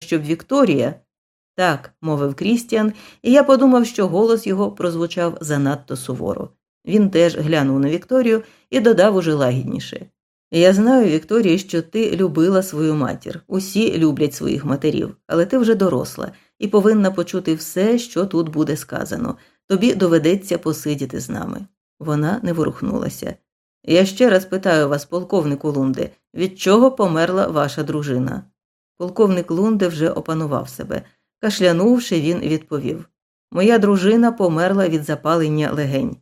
щоб Вікторія. Так, мовив Крістіан, і я подумав, що голос його прозвучав занадто суворо. Він теж глянув на Вікторію і додав уже лагідніше. Я знаю, Вікторія, що ти любила свою матір. Усі люблять своїх матерів, але ти вже доросла і повинна почути все, що тут буде сказано. Тобі доведеться посидіти з нами. Вона не ворухнулася. Я ще раз питаю вас, полковнику Лунде, від чого померла ваша дружина? Полковник Лунде вже опанував себе. Кашлянувши, він відповів Моя дружина померла від запалення легень.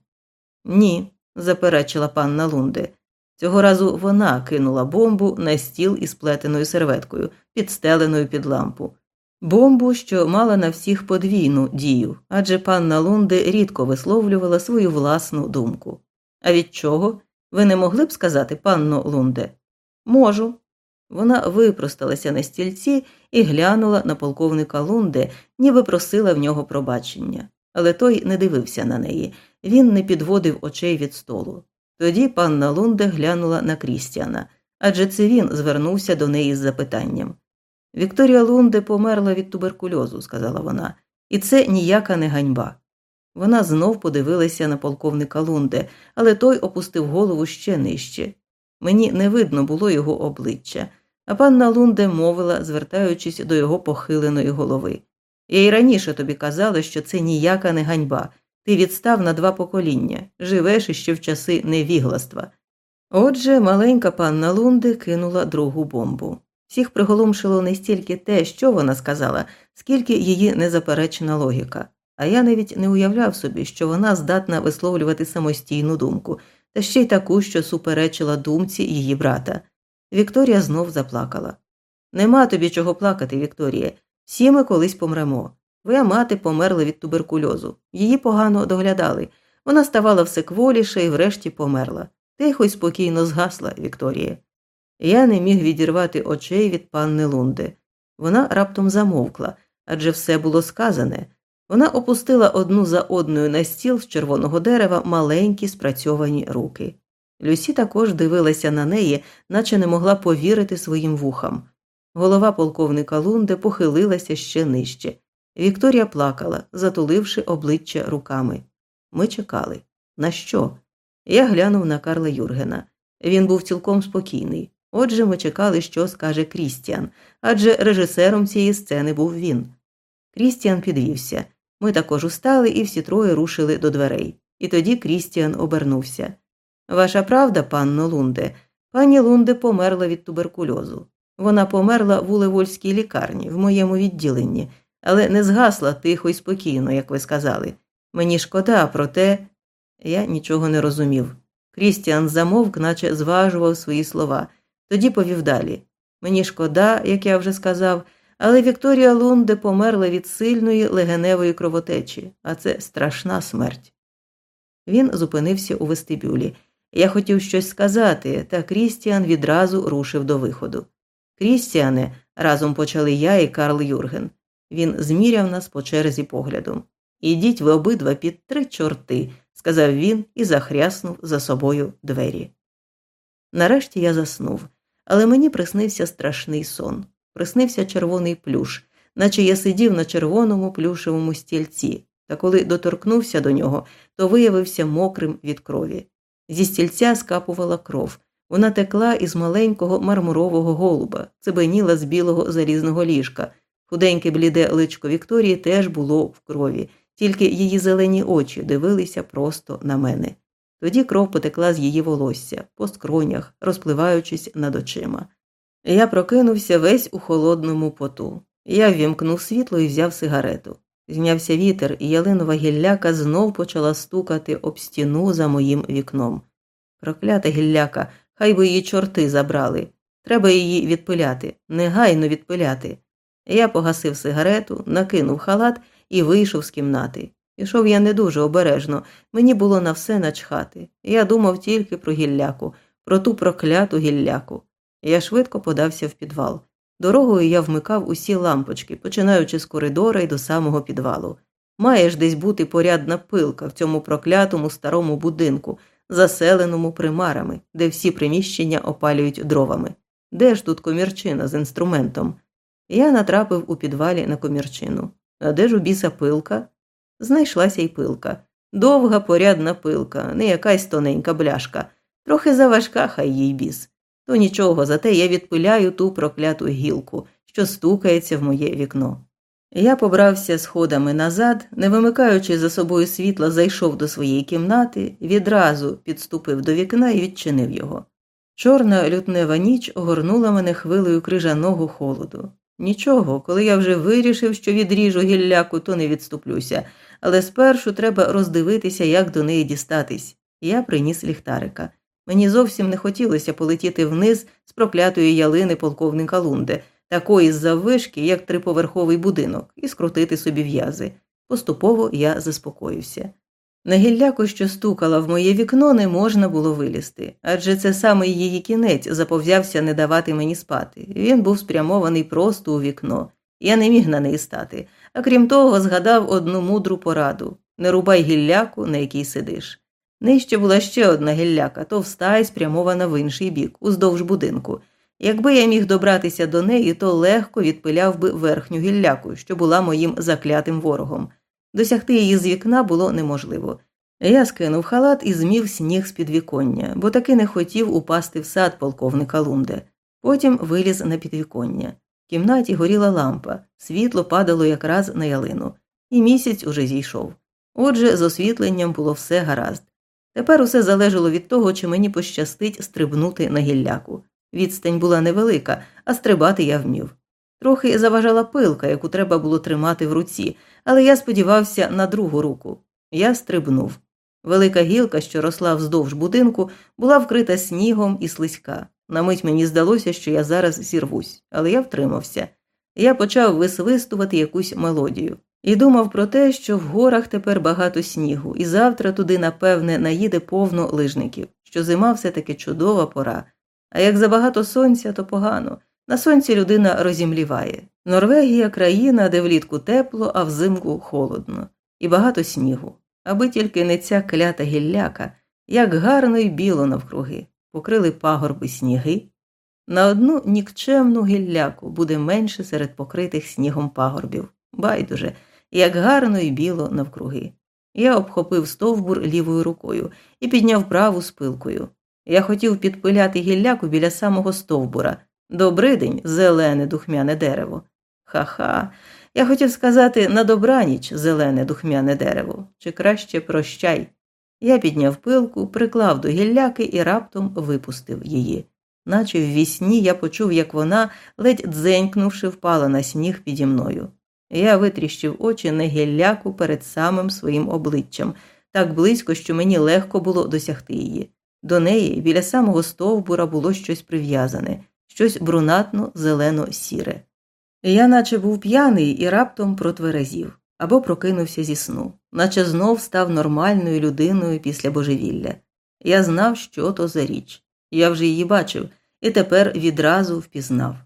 Ні, заперечила панна Лунде. Цього разу вона кинула бомбу на стіл із плетеною серветкою, підстеленою під лампу. Бомбу, що мала на всіх подвійну дію, адже панна Лунде рідко висловлювала свою власну думку. А від чого? Ви не могли б сказати, панно Лунде? Можу. Вона випросталася на стільці і глянула на полковника Лунде, ніби просила в нього пробачення. Але той не дивився на неї, він не підводив очей від столу. Тоді панна Лунде глянула на Крістіана, адже це він звернувся до неї з запитанням. Вікторія Лунде померла від туберкульозу, сказала вона, і це ніяка не ганьба. Вона знов подивилася на полковника Лунде, але той опустив голову ще нижче. Мені не видно було його обличчя, а панна Лунде мовила, звертаючись до його похиленої голови. Я й раніше тобі казала, що це ніяка не ганьба. Ти відстав на два покоління, живеш іще в часи невігластва. Отже, маленька панна Лунде кинула другу бомбу. Всіх приголомшило не стільки те, що вона сказала, скільки її незаперечна логіка. А я навіть не уявляв собі, що вона здатна висловлювати самостійну думку, та ще й таку, що суперечила думці її брата. Вікторія знов заплакала. Нема тобі чого плакати, Вікторія. Всі ми колись помремо. Твоя мати померла від туберкульозу. Її погано доглядали. Вона ставала все кволіше і врешті померла. Тихо й спокійно згасла Вікторія. Я не міг відірвати очей від панни Лунди. Вона раптом замовкла, адже все було сказане. Вона опустила одну за одною на стіл з червоного дерева маленькі спрацьовані руки. Люсі також дивилася на неї, наче не могла повірити своїм вухам. Голова полковника Лунде похилилася ще нижче. Вікторія плакала, затуливши обличчя руками. Ми чекали. На що? Я глянув на Карла Юргена. Він був цілком спокійний. Отже, ми чекали, що скаже Крістіан, адже режисером цієї сцени був він. Крістіан підвівся. Ми також устали і всі троє рушили до дверей. І тоді Крістіан обернувся. Ваша правда, панно Лунде, пані Лунде померла від туберкульозу. Вона померла в Улевольській лікарні, в моєму відділенні, але не згасла тихо і спокійно, як ви сказали. Мені шкода, проте я нічого не розумів. Крістіан замовк, наче зважував свої слова, тоді повів далі. Мені шкода, як я вже сказав, але Вікторія Лунде померла від сильної легеневої кровотечі, а це страшна смерть. Він зупинився у вестибюлі. Я хотів щось сказати, та Крістіан відразу рушив до виходу. Крістіане, разом почали я і Карл Юрген. Він зміряв нас по черзі поглядом. Ідіть ви обидва під три чорти, сказав він і захряснув за собою двері. Нарешті я заснув, але мені приснився страшний сон. Приснився червоний плюш, наче я сидів на червоному плюшевому стільці, та коли доторкнувся до нього, то виявився мокрим від крові. Зі стільця скапувала кров. Вона текла із маленького мармурового голуба, цибеніла з білого залізного ліжка. Худеньке бліде личко Вікторії теж було в крові, тільки її зелені очі дивилися просто на мене. Тоді кров потекла з її волосся, по скронях, розпливаючись над очима. Я прокинувся весь у холодному поту. Я ввімкнув світло і взяв сигарету. Знявся вітер, і ялинова гілляка знов почала стукати об стіну за моїм вікном. Проклята гілляка, хай би її чорти забрали. Треба її відпиляти, негайно відпиляти. Я погасив сигарету, накинув халат і вийшов з кімнати. Пішов я не дуже обережно, мені було на все начхати. Я думав тільки про гілляку, про ту прокляту гілляку. Я швидко подався в підвал. Дорогою я вмикав усі лампочки, починаючи з коридора і до самого підвалу. Маєш десь бути порядна пилка в цьому проклятому старому будинку, заселеному примарами, де всі приміщення опалюють дровами. Де ж тут комірчина з інструментом? Я натрапив у підвалі на комірчину. А де ж у біса пилка? Знайшлася й пилка. Довга порядна пилка, не якась тоненька бляшка, трохи заважка, хай їй біс. То нічого, зате я відпиляю ту прокляту гілку, що стукається в моє вікно. Я побрався сходами назад, не вимикаючи за собою світла, зайшов до своєї кімнати, відразу підступив до вікна і відчинив його. Чорна лютнева ніч огорнула мене хвилею крижаного холоду. Нічого, коли я вже вирішив, що відріжу гілляку, то не відступлюся, але спершу треба роздивитися, як до неї дістатись. Я приніс ліхтарика. Мені зовсім не хотілося полетіти вниз з проклятої ялини полковника Лунде, такої заввишки, як триповерховий будинок, і скрутити собі в'язи. Поступово я заспокоївся. На гілляку, що стукала в моє вікно, не можна було вилізти, адже це саме її кінець заповзявся не давати мені спати. Він був спрямований просто у вікно. Я не міг на неї стати, а крім того, згадав одну мудру пораду не рубай гілляку, на якій сидиш. Нижче була ще одна гілляка, товста і спрямована в інший бік, уздовж будинку. Якби я міг добратися до неї, то легко відпиляв би верхню гілляку, що була моїм заклятим ворогом. Досягти її з вікна було неможливо. Я скинув халат і змів сніг з підвіконня, бо таки не хотів упасти в сад полковника Лунде. Потім виліз на підвіконня. В кімнаті горіла лампа, світло падало якраз на ялину, і місяць уже зійшов. Отже, з освітленням було все гаразд. Тепер усе залежало від того, чи мені пощастить стрибнути на гілляку. Відстань була невелика, а стрибати я вмів. Трохи заважала пилка, яку треба було тримати в руці, але я сподівався на другу руку. Я стрибнув. Велика гілка, що росла вздовж будинку, була вкрита снігом і слизька. На мить мені здалося, що я зараз зірвусь, але я втримався. Я почав висвистувати якусь мелодію і думав про те, що в горах тепер багато снігу, і завтра туди, напевне, наїде повно лижників, що зима все таки чудова пора. А як забагато сонця, то погано. На сонці людина розімліває. Норвегія країна, де влітку тепло, а взимку холодно, і багато снігу, аби тільки не ця клята гілляка, як гарно й біло навкруги, покрили пагорби сніги. На одну нікчемну гілляку буде менше серед покритих снігом пагорбів. Байдуже, як гарно й біло навкруги. Я обхопив стовбур лівою рукою і підняв праву спилкою. Я хотів підпиляти гілляку біля самого стовбура. Добрий день, зелене духмяне дерево. Ха-ха. Я хотів сказати на добраніч, зелене духмяне дерево, чи краще прощай. Я підняв пилку, приклав до гілляки і раптом випустив її. Наче в вісні я почув, як вона, ледь дзенькнувши, впала на сніг піді мною. Я витріщив очі на перед самим своїм обличчям, так близько, що мені легко було досягти її. До неї біля самого стовбура було щось прив'язане, щось брунатно, зелено сіре. Я наче був п'яний і раптом протверезів або прокинувся зі сну, наче знов став нормальною людиною після божевілля. Я знав, що то за річ. Я вже її бачив і тепер відразу впізнав.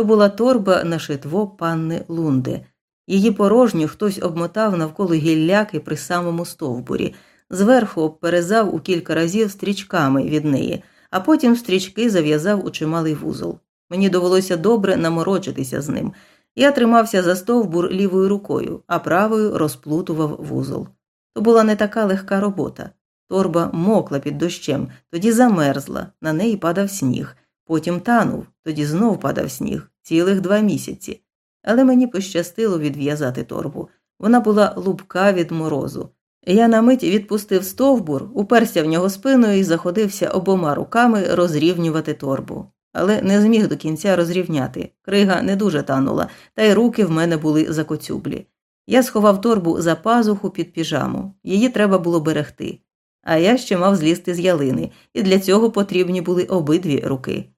То була торба на шитво панни Лунди. Її порожню хтось обмотав навколо гілляки при самому стовбурі, зверху обперезав у кілька разів стрічками від неї, а потім стрічки зав'язав у чималий вузол. Мені довелося добре наморочитися з ним. Я тримався за стовбур лівою рукою, а правою розплутував вузол. То була не така легка робота. Торба мокла під дощем, тоді замерзла, на неї падав сніг, потім танув, тоді знов падав сніг, цілих два місяці. Але мені пощастило відв'язати торбу. Вона була лубка від морозу. Я на мить відпустив стовбур, уперся в нього спиною і заходився обома руками розрівнювати торбу але не зміг до кінця розрівняти. Крига не дуже танула, та й руки в мене були закоцюблі. Я сховав торбу за пазуху під піжаму. Її треба було берегти. А я ще мав злізти з ялини, і для цього потрібні були обидві руки.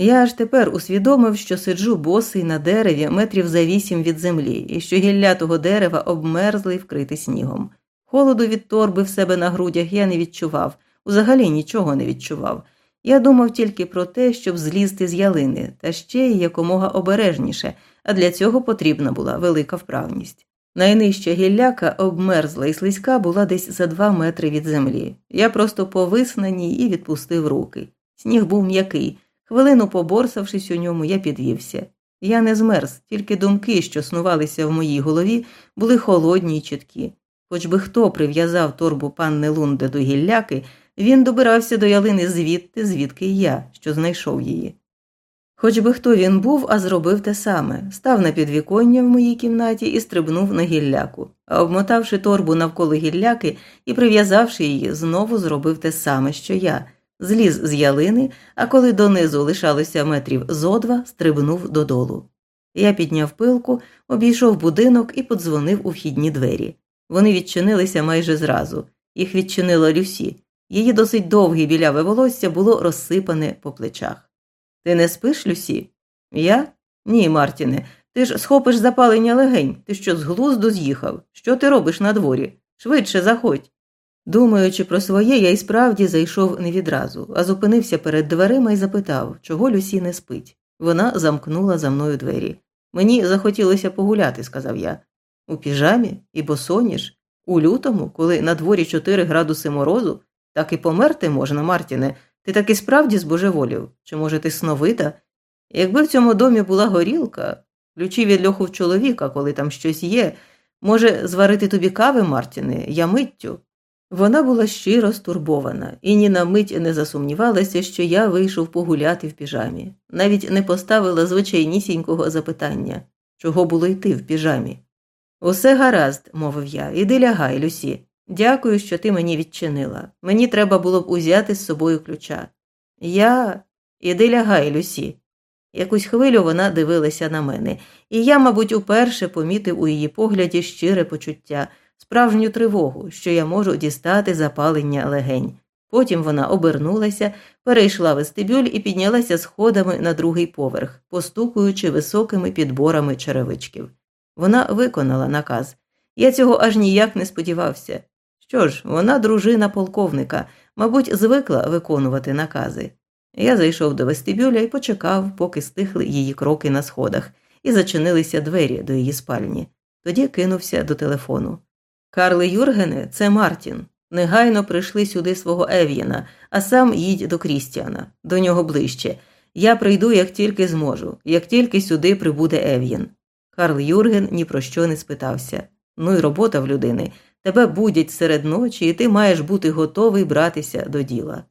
Я аж тепер усвідомив, що сиджу босий на дереві метрів за вісім від землі, і що гілля того дерева обмерзли й вкрити снігом. Холоду від торби в себе на грудях я не відчував, взагалі нічого не відчував. Я думав тільки про те, щоб злізти з ялини, та ще й якомога обережніше, а для цього потрібна була велика вправність. Найнижча гілляка обмерзла і слизька була десь за два метри від землі. Я просто повис на ній і відпустив руки. Сніг був м'який. Хвилину поборсавшись у ньому, я підвівся. Я не змерз, тільки думки, що снувалися в моїй голові, були холодні й чіткі. Хоч би хто прив'язав торбу панни Лунде до гілляки, він добирався до ялини звідти, звідки й я, що знайшов її. Хоч би хто він був, а зробив те саме, став на підвіконня в моїй кімнаті і стрибнув на гілляку, а обмотавши торбу навколо гілляки і прив'язавши її, знову зробив те саме, що я, зліз з ялини, а коли донизу лишалося метрів зо два, стрибнув додолу. Я підняв пилку, обійшов будинок і подзвонив у вхідні двері. Вони відчинилися майже зразу. Їх відчинила Люсі. Її досить довге біляве волосся було розсипане по плечах. Ти не спиш, Люсі? Я? Ні, Мартіне. Ти ж схопиш запалення легень. Ти що з глузду з'їхав? Що ти робиш на дворі? Швидше заходь. Думаючи про своє, я й справді зайшов не відразу, а зупинився перед дверима і запитав, чого Люсі не спить. Вона замкнула за мною двері. Мені захотілося погуляти, сказав я. У піжамі і босоніж? У лютому, коли на дворі 4 градуси морозу, так і померти можна, Мартіне. Ти так і справді збожеволів? Чи, може, ти сновита? Якби в цьому домі була горілка, ключі від льоху в чоловіка, коли там щось є, може, зварити тобі кави, Мартіне, я миттю. Вона була щиро стурбована і ні на мить не засумнівалася, що я вийшов погуляти в піжамі, навіть не поставила звичайнісінького запитання, чого було йти в піжамі. Усе гаразд, мовив я, іди лягай, Люсі. Дякую, що ти мені відчинила. Мені треба було б узяти з собою ключа. Я іди лягай, Люсі. Якусь хвилю вона дивилася на мене, і я, мабуть, уперше помітив у її погляді щире почуття, справжню тривогу, що я можу дістати запалення легень. Потім вона обернулася, перейшла вестибюль і піднялася сходами на другий поверх, постукуючи високими підборами черевичків. Вона виконала наказ. Я цього аж ніяк не сподівався. Що ж, вона дружина полковника, мабуть, звикла виконувати накази. Я зайшов до вестибюля і почекав, поки стихли її кроки на сходах, і зачинилися двері до її спальні. Тоді кинувся до телефону. Карле Юргене, це Мартін. Негайно прийшли сюди свого Ев'єна, а сам їдь до Крістіана, до нього ближче. Я прийду, як тільки зможу, як тільки сюди прибуде Ев'єн. Карл Юрген ні про що не спитався. Ну й робота в людини. Тебе будять серед ночі, і ти маєш бути готовий братися до діла.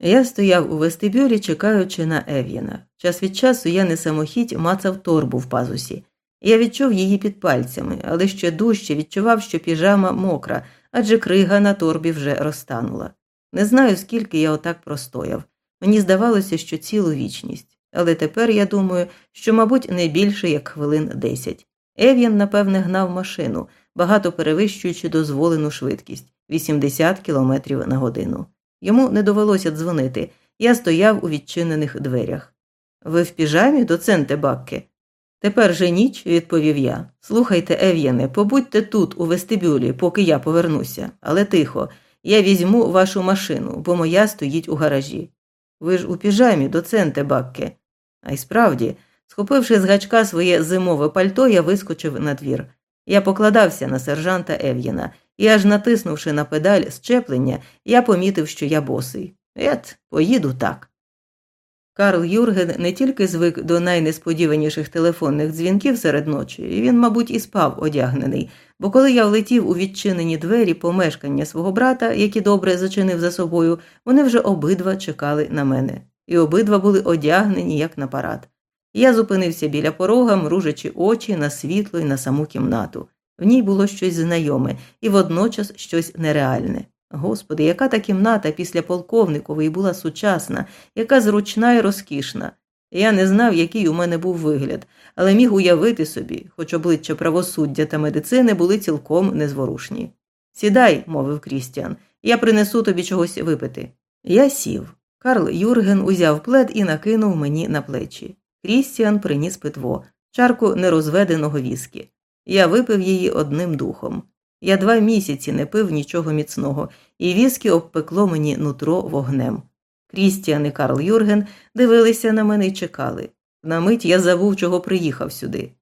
Я стояв у вестибюлі, чекаючи на Ев'єна. Час від часу я не самохідь мацав торбу в пазусі. Я відчув її під пальцями, але ще дужче відчував, що піжама мокра, адже крига на торбі вже розтанула. Не знаю, скільки я отак простояв. Мені здавалося, що цілу вічність, але тепер я думаю, що, мабуть, не більше як хвилин десять. Ев'ян, напевне, гнав машину, багато перевищуючи дозволену швидкість 80 км на годину. Йому не довелося дзвонити. Я стояв у відчинених дверях. Ви в піжамі, доценте Бакке? Тепер же ніч, відповів я. Слухайте, Ев'єне, побудьте тут, у вестибюлі, поки я повернуся, але тихо, я візьму вашу машину, бо моя стоїть у гаражі. Ви ж у піжамі, доценте Бакке. А й справді, схопивши з гачка своє зимове пальто, я вискочив на двір. Я покладався на сержанта Ев'єна, і аж натиснувши на педаль щеплення, я помітив, що я босий. Ет, поїду так. Карл Юрген не тільки звик до найнесподіваніших телефонних дзвінків серед ночі, він, мабуть, і спав одягнений, бо коли я влетів у відчинені двері помешкання свого брата, які добре зачинив за собою, вони вже обидва чекали на мене, і обидва були одягнені, як на парад. Я зупинився біля порога, мружачи очі на світло і на саму кімнату. В ній було щось знайоме і водночас щось нереальне. Господи, яка та кімната після полковникової була сучасна, яка зручна і розкішна. Я не знав, який у мене був вигляд, але міг уявити собі, хоч обличчя правосуддя та медицини були цілком незворушні. Сідай, мовив Крістіан, я принесу тобі чогось випити. Я сів. Карл Юрген узяв плед і накинув мені на плечі. Крістіан приніс питво, чарку нерозведеного віскі. Я випив її одним духом. Я два місяці не пив нічого міцного, і віскі обпекло мені нутро вогнем. Крістіан і Карл Юрген дивилися на мене і чекали. На мить я забув, чого приїхав сюди.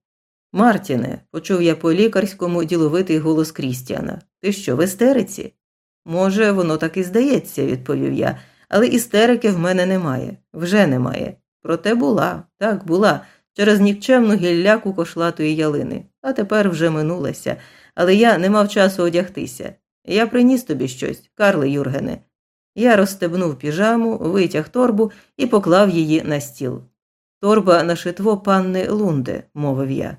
Мартіне, почув я по лікарському діловитий голос Крістіана. Ти що, в істериці? Може, воно так і здається, відповів я, але істерики в мене немає, вже немає. Проте була, так була. через нікчемну гілляку кошлатої ялини, а тепер вже минулася, але я не мав часу одягтися. Я приніс тобі щось, Карле Юргене. Я розстебнув піжаму, витяг торбу і поклав її на стіл. Торба на шитво панни Лунде, мовив я.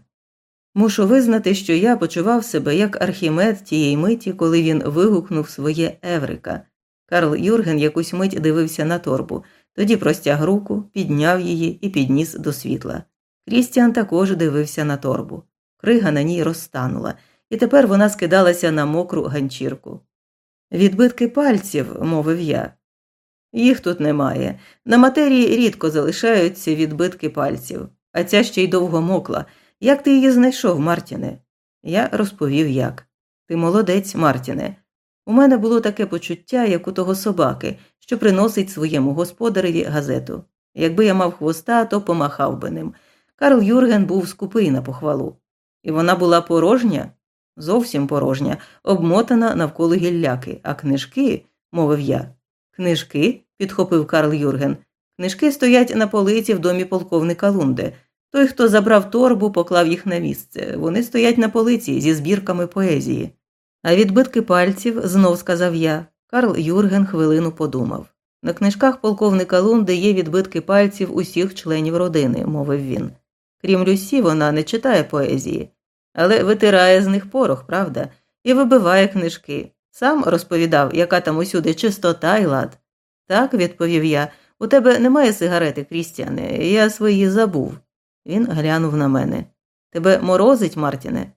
Мушу визнати, що я почував себе як архімед тієї миті, коли він вигукнув своє Еврика. Карл Юрген якусь мить дивився на торбу, тоді простяг руку, підняв її і підніс до світла. Крістіан також дивився на торбу. Крига на ній розтанула, і тепер вона скидалася на мокру ганчірку. Відбитки пальців, мовив я. Їх тут немає. На матерії рідко залишаються відбитки пальців, а ця ще й довго мокла. Як ти її знайшов, Мартіне? Я розповів як. Ти молодець, Мартіне. У мене було таке почуття, як у того собаки, що приносить своєму господареві газету. Якби я мав хвоста, то помахав би ним. Карл Юрген був скупий на похвалу. І вона була порожня, зовсім порожня, обмотана навколо гілляки, а книжки, мовив я. Книжки? підхопив Карл Юрген. Книжки стоять на полиці в домі полковника Лунде. Той, хто забрав торбу, поклав їх на місце. Вони стоять на полиці зі збірками поезії. А відбитки пальців, знов сказав я. Карл Юрген хвилину подумав. На книжках полковника Лунде є відбитки пальців усіх членів родини, мовив він. Крім Люсі, вона не читає поезії, але витирає з них порох, правда, і вибиває книжки. Сам розповідав, яка там усюди чистота і лад. Так, відповів я, у тебе немає сигарети, Крістіане, я свої забув. Він глянув на мене. Тебе морозить, Мартіне?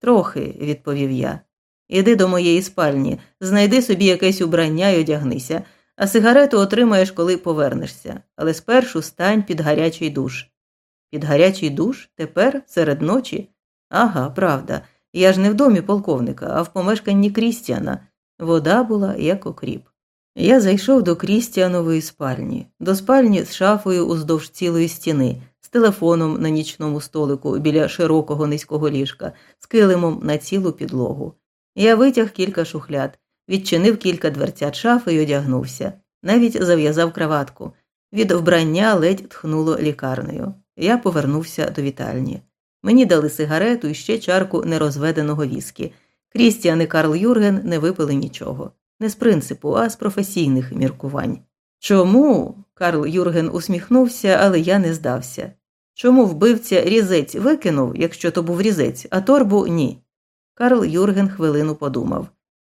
Трохи, відповів я. Іди до моєї спальні, знайди собі якесь убрання і одягнися, а сигарету отримаєш, коли повернешся, але спершу стань під гарячий душ. Під гарячий душ тепер серед ночі? Ага, правда. Я ж не в домі полковника, а в помешканні Крістіана. Вода була як окріп. Я зайшов до Крістіанової спальні, до спальні з шафою уздовж цілої стіни, з телефоном на нічному столику біля широкого низького ліжка, з килимом на цілу підлогу. Я витяг кілька шухляд, відчинив кілька дверцят шафи і одягнувся, навіть зав'язав краватку. Від вбрання ледь тхнуло лікарнею. Я повернувся до вітальні. Мені дали сигарету і ще чарку нерозведеного віскі. Крістіан і Карл Юрген не випили нічого. Не з принципу, а з професійних міркувань. Чому? Карл Юрген усміхнувся, але я не здався. Чому вбивця різець викинув, якщо то був різець, а торбу ні? Карл Юрген хвилину подумав.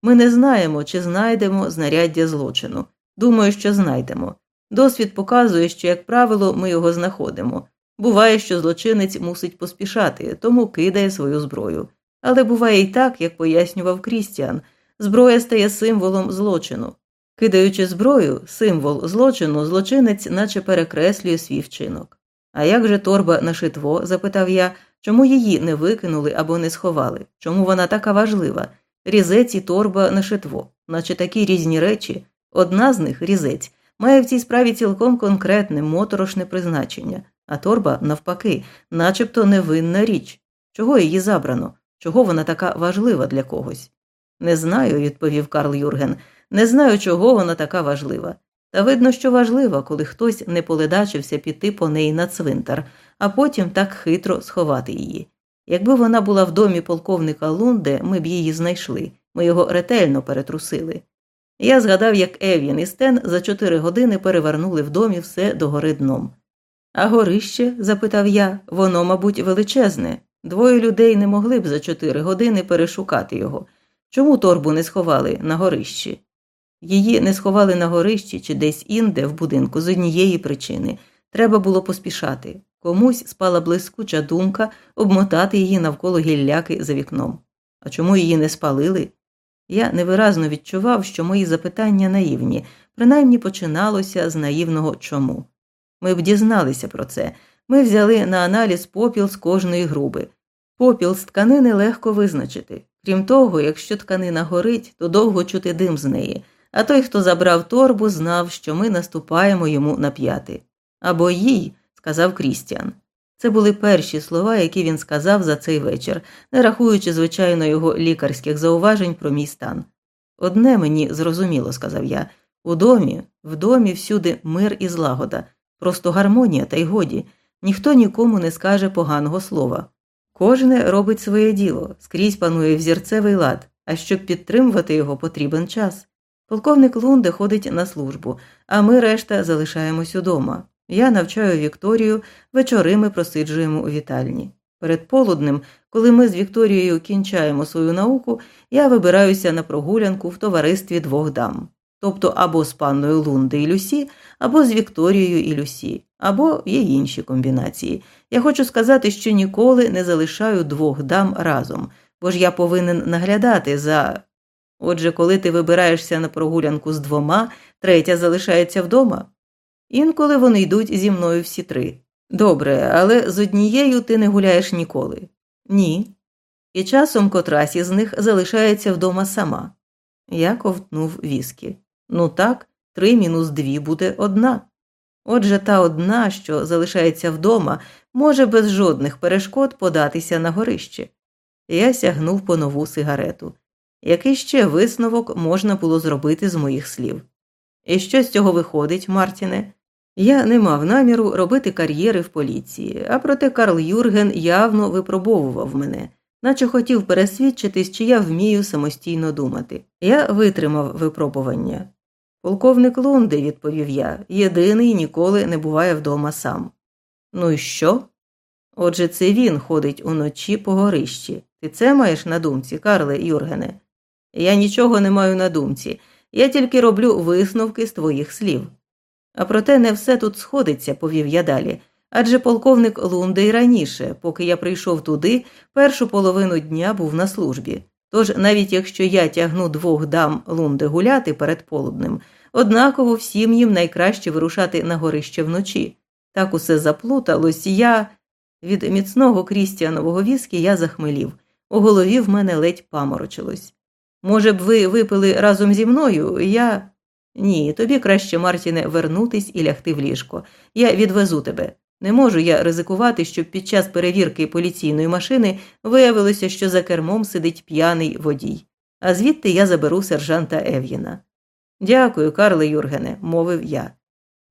Ми не знаємо, чи знайдемо знаряддя злочину. Думаю, що знайдемо. Досвід показує, що, як правило, ми його знаходимо. Буває, що злочинець мусить поспішати, тому кидає свою зброю. Але буває і так, як пояснював Крістіан, зброя стає символом злочину. Кидаючи зброю, символ злочину, злочинець наче перекреслює свій вчинок. А як же торба на шитво? запитав я, чому її не викинули або не сховали? Чому вона така важлива? Різець і торба на шитво, наче такі різні речі. Одна з них різець, має в цій справі цілком конкретне моторошне призначення, а торба, навпаки, начебто невинна річ. Чого її забрано? Чого вона така важлива для когось? Не знаю, відповів Карл Юрген. Не знаю, чого вона така важлива. Та видно, що важлива, коли хтось не поледачився піти по неї на цвинтар, а потім так хитро сховати її. Якби вона була в домі полковника Лунде, ми б її знайшли, ми його ретельно перетрусили. Я згадав, як Евін і Стен за чотири години перевернули в домі все догори дном. А горище? запитав я, воно, мабуть, величезне. Двоє людей не могли б за чотири години перешукати його. Чому торбу не сховали на горищі? Її не сховали на горищі чи десь інде в будинку з однієї причини. Треба було поспішати. Комусь спала блискуча думка обмотати її навколо гілляки за вікном. А чому її не спалили? Я невиразно відчував, що мої запитання наївні, принаймні починалося з наївного чому. Ми б дізналися про це. Ми взяли на аналіз попіл з кожної груби. Попіл з тканини легко визначити. Крім того, якщо тканина горить, то довго чути дим з неї, а той, хто забрав торбу, знав, що ми наступаємо йому на п'яти. Або їй, сказав Крістіан. Це були перші слова, які він сказав за цей вечір, не рахуючи, звичайно, його лікарських зауважень про мій стан. Одне мені зрозуміло, сказав я у домі, в домі всюди мир і злагода, просто гармонія, та й годі. ніхто нікому не скаже поганого слова. Кожне робить своє діло, скрізь панує взірцевий лад, а щоб підтримувати його, потрібен час. Полковник Лунде ходить на службу, а ми решта залишаємось удома. Я навчаю Вікторію, вечори ми просиджуємо у вітальні. Перед полуднем, коли ми з Вікторією кінчаємо свою науку, я вибираюся на прогулянку в товаристві двох дам. Тобто або з панною Лунде і Люсі, або з Вікторією і Люсі, або є інші комбінації. Я хочу сказати, що ніколи не залишаю двох дам разом, бо ж я повинен наглядати за. Отже, коли ти вибираєшся на прогулянку з двома, третя залишається вдома. Інколи вони йдуть зі мною всі три. Добре, але з однією ти не гуляєш ніколи. Ні. І часом котрась із них залишається вдома сама. Я ковтнув віскі. Ну так, три мінус дві буде одна. Отже, та одна, що залишається вдома, може без жодних перешкод податися на горище. Я сягнув по нову сигарету. Який ще висновок можна було зробити з моїх слів? І що з цього виходить, Мартіне? Я не мав наміру робити кар'єри в поліції, а проте Карл Юрген явно випробовував мене, наче хотів пересвідчитись, чи я вмію самостійно думати. Я витримав випробування. Полковник Лунди, відповів я, єдиний ніколи не буває вдома сам. Ну і що? Отже, це він ходить уночі по горищі. Ти це маєш на думці, Карле Юргене? Я нічого не маю на думці, я тільки роблю висновки з твоїх слів. А проте не все тут сходиться, повів я далі. Адже полковник Лунде й раніше, поки я прийшов туди, першу половину дня був на службі. Тож, навіть якщо я тягну двох дам Лунде гуляти перед полуднем, однаково всім їм найкраще вирушати на горище вночі. Так усе заплуталось, я. Від міцного крістіанового віскі я захмелів. У голові в мене ледь паморочилось. Може б, ви випили разом зі мною, я. Ні, тобі краще, Мартіне, вернутись і лягти в ліжко. Я відвезу тебе. Не можу я ризикувати, щоб під час перевірки поліційної машини виявилося, що за кермом сидить п'яний водій. А звідти я заберу сержанта Ев'єна. Дякую, Карле Юргене, мовив я.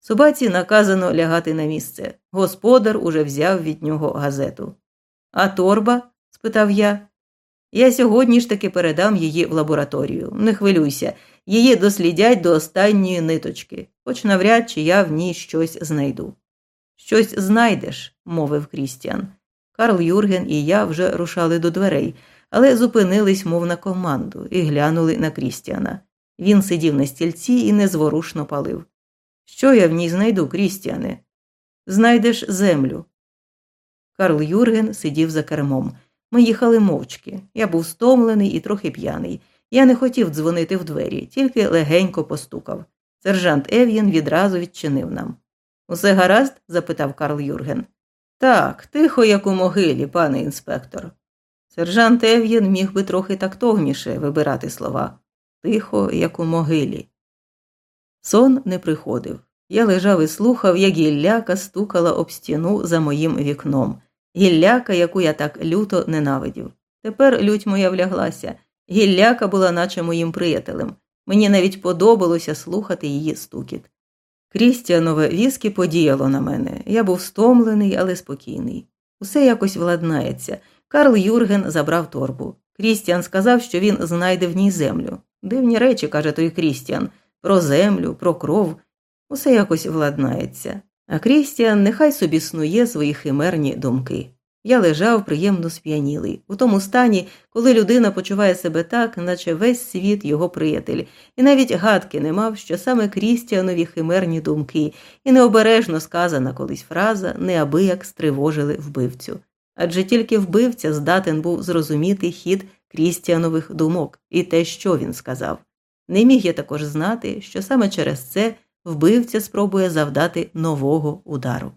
Собаці наказано лягати на місце. Господар уже взяв від нього газету. А торба? спитав я. Я сьогодні ж таки передам її в лабораторію. Не хвилюйся, її дослідять до останньої ниточки, хоч навряд чи я в ній щось знайду. Щось знайдеш, мовив Крістіан. Карл Юрген і я вже рушали до дверей, але зупинились, мов на команду, і глянули на Крістіана. Він сидів на стільці і незворушно палив. Що я в ній знайду, Крістіане? Знайдеш землю. Карл Юрген сидів за кермом. Ми їхали мовчки. Я був стомлений і трохи п'яний. Я не хотів дзвонити в двері, тільки легенько постукав. Сержант Ев'єн відразу відчинив нам. Усе гаразд? запитав Карл Юрген. Так, тихо, як у могилі, пане інспектор. Сержант Ев'єн міг би трохи тактовніше вибирати слова тихо, як у могилі. Сон не приходив. Я лежав і слухав, як гілляка стукала об стіну за моїм вікном, гілляка, яку я так люто ненавидів. Тепер лють моя вляглася. Гілляка була, наче моїм приятелем. Мені навіть подобалося слухати її стукіт. Крістіанове віскі подіяло на мене. Я був стомлений, але спокійний. Усе якось владнається. Карл Юрген забрав торбу. Крістіан сказав, що він знайде в ній землю. Дивні речі, каже той Крістіан, про землю, про кров. Усе якось владнається. А Крістіан нехай собі снує свої химерні думки. Я лежав приємно сп'янілий, у тому стані, коли людина почуває себе так, наче весь світ його приятель, і навіть гадки не мав, що саме Крістіанові химерні думки, і необережно сказана колись фраза неабияк стривожили вбивцю. Адже тільки вбивця здатен був зрозуміти хід Крістіанових думок і те, що він сказав. Не міг я також знати, що саме через це вбивця спробує завдати нового удару.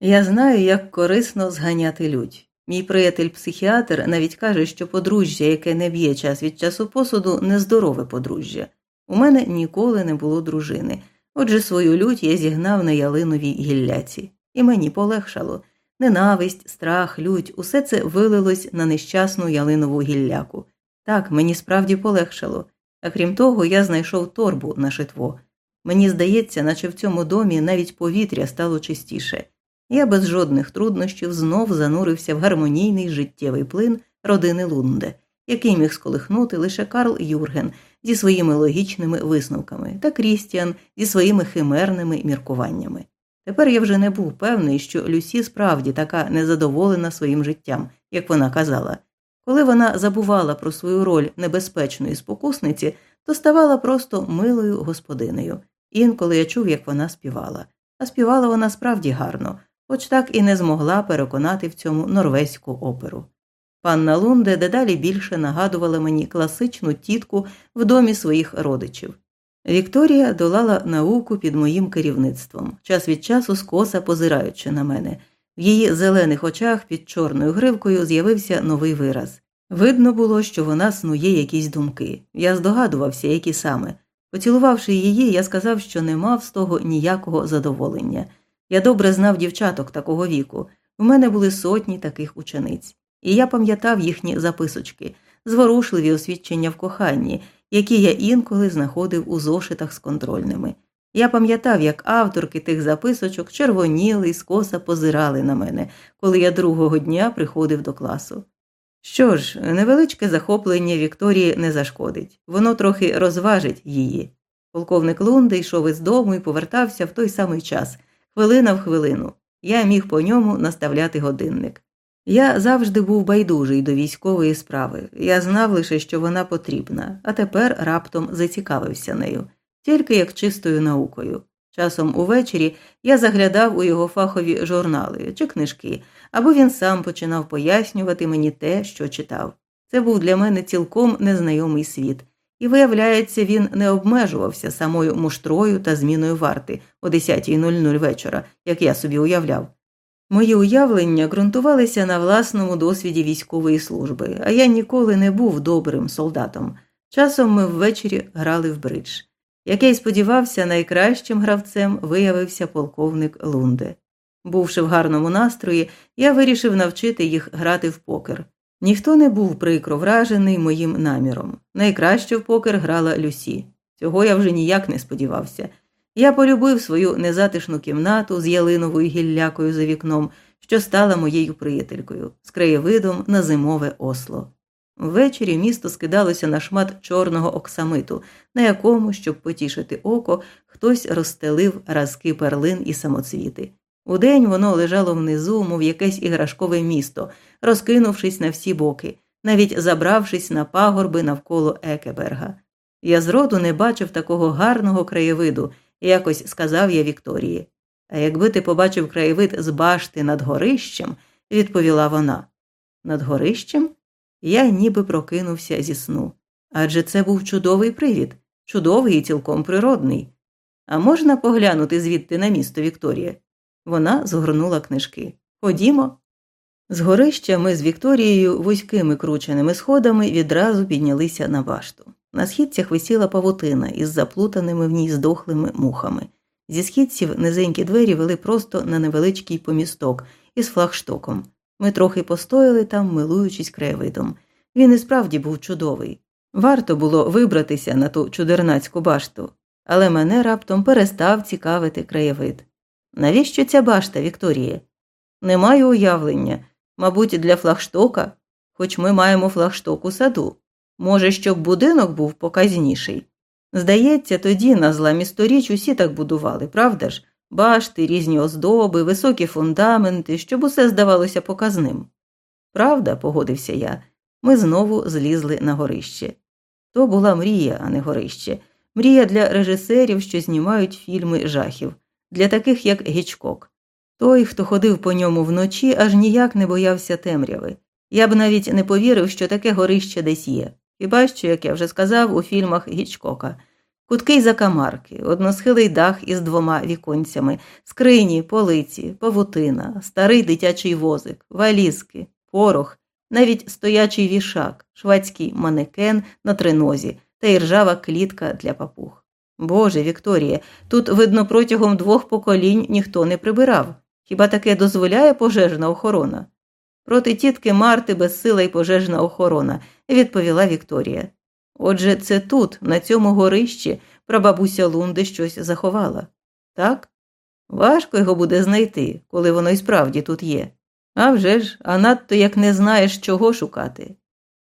Я знаю, як корисно зганяти людь. Мій приятель психіатр навіть каже, що подружжя, яке не б'є час від часу посуду, нездорове подружжя. У мене ніколи не було дружини, отже свою лють я зігнав на ялиновій гілляці, і мені полегшало. Ненависть, страх, лють усе це вилилось на нещасну ялинову гілляку. Так, мені справді полегшало, а крім того, я знайшов торбу на шитво. Мені здається, наче в цьому домі навіть повітря стало чистіше. Я без жодних труднощів знов занурився в гармонійний життєвий плин родини Лунде, який міг сколихнути лише Карл Юрген зі своїми логічними висновками та Крістіан зі своїми химерними міркуваннями. Тепер я вже не був певний, що Люсі справді така незадоволена своїм життям, як вона казала. Коли вона забувала про свою роль небезпечної спокусниці, то ставала просто милою господинею. Інколи я чув, як вона співала. А співала вона справді гарно, хоч так і не змогла переконати в цьому норвезьку оперу. Панна Лунде дедалі більше нагадувала мені класичну тітку в домі своїх родичів. Вікторія долала науку під моїм керівництвом, час від часу скоса позираючи на мене. В її зелених очах під чорною гривкою з'явився новий вираз. Видно було, що вона снує якісь думки. Я здогадувався, які саме. Поцілувавши її, я сказав, що не мав з того ніякого задоволення. Я добре знав дівчаток такого віку. У мене були сотні таких учениць, і я пам'ятав їхні записочки, зворушливі освідчення в коханні, які я інколи знаходив у зошитах з контрольними. Я пам'ятав, як авторки тих записочок червоніли і скоса позирали на мене, коли я другого дня приходив до класу. Що ж, невеличке захоплення Вікторії не зашкодить, воно трохи розважить її. Полковник Лунди йшов із дому і повертався в той самий час, хвилина в хвилину. Я міг по ньому наставляти годинник. Я завжди був байдужий до військової справи. Я знав лише, що вона потрібна, а тепер раптом зацікавився нею, тільки як чистою наукою. Часом увечері я заглядав у його фахові журнали чи книжки, або він сам починав пояснювати мені те, що читав. Це був для мене цілком незнайомий світ, і, виявляється, він не обмежувався самою муштрою та зміною варти о 10.00 вечора, як я собі уявляв. Мої уявлення ґрунтувалися на власному досвіді військової служби, а я ніколи не був добрим солдатом. Часом ми ввечері грали в бридж. Як я й сподівався, найкращим гравцем виявився полковник Лунде. Бувши в гарному настрої, я вирішив навчити їх грати в покер. Ніхто не був прикро вражений моїм наміром. Найкраще в покер грала Люсі. Цього я вже ніяк не сподівався. Я полюбив свою незатишну кімнату з ялиновою гіллякою за вікном, що стала моєю приятелькою, з краєвидом на зимове осло. Ввечері місто скидалося на шмат чорного оксамиту, на якому, щоб потішити око, хтось розстелив разки перлин і самоцвіти. Удень воно лежало внизу, мов якесь іграшкове місто, розкинувшись на всі боки, навіть забравшись на пагорби навколо Екеберга. Я зроду не бачив такого гарного краєвиду, якось сказав я Вікторії. А якби ти побачив краєвид з башти над горищем, відповіла вона. Над горищем? Я ніби прокинувся зі сну. Адже це був чудовий привід, чудовий і цілком природний. А можна поглянути звідти на місто Вікторія? Вона згорнула книжки. Ходімо. З горища ми з Вікторією вузькими крученими сходами відразу піднялися на башту. На східцях висіла павутина із заплутаними в ній здохлими мухами. Зі східців низенькі двері вели просто на невеличкий помісток із флагштоком. Ми трохи постояли там, милуючись краєвидом. Він і справді був чудовий. Варто було вибратися на ту чудернацьку башту, але мене раптом перестав цікавити краєвид. Навіщо ця башта, Вікторія? Не маю уявлення. Мабуть, для флагштока, хоч ми маємо флагшток у саду. Може, щоб будинок був показніший. Здається, тоді на зламі сторіч усі так будували, правда ж? Башти, різні оздоби, високі фундаменти, щоб усе здавалося показним. Правда, погодився я, ми знову злізли на горище. То була мрія, а не горище, мрія для режисерів, що знімають фільми жахів, для таких як Гічкок. Той, хто ходив по ньому вночі, аж ніяк не боявся темряви. Я б навіть не повірив, що таке горище десь є. Хіба що, як я вже сказав, у фільмах Гічкока. Кутки й закамарки, односхилий дах із двома віконцями, скрині, полиці, павутина, старий дитячий возик, валізки, порох, навіть стоячий вішак, швадський манекен на тринозі та іржава клітка для папуг. Боже, Вікторія, тут, видно, протягом двох поколінь ніхто не прибирав. Хіба таке дозволяє пожежна охорона? Проти тітки Марти безсила й пожежна охорона, відповіла Вікторія. Отже, це тут, на цьому горищі, прабабуся Лунди щось заховала. Так? Важко його буде знайти, коли воно і справді тут є. А вже ж, а надто як не знаєш, чого шукати.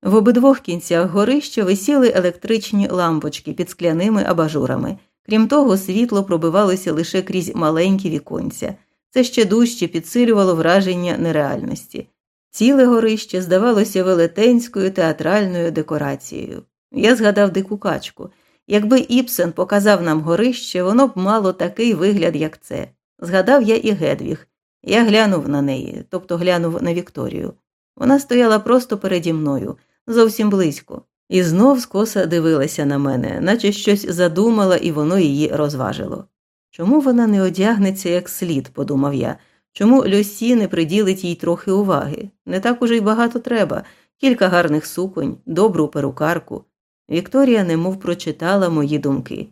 В обидвох кінцях горища висіли електричні лампочки під скляними абажурами. Крім того, світло пробивалося лише крізь маленькі віконця. Це ще дужче підсилювало враження нереальності. Ціле горище здавалося велетенською театральною декорацією. Я згадав дику качку. Якби Іпсен показав нам горище, воно б мало такий вигляд, як це. Згадав я і Гедвіг. Я глянув на неї, тобто глянув на Вікторію. Вона стояла просто переді мною, зовсім близько, і знов скоса дивилася на мене, наче щось задумала, і воно її розважило. Чому вона не одягнеться як слід, подумав я. Чому Льосі не приділить їй трохи уваги? Не так уже й багато треба, кілька гарних суконь, добру перукарку. Вікторія немов прочитала мої думки.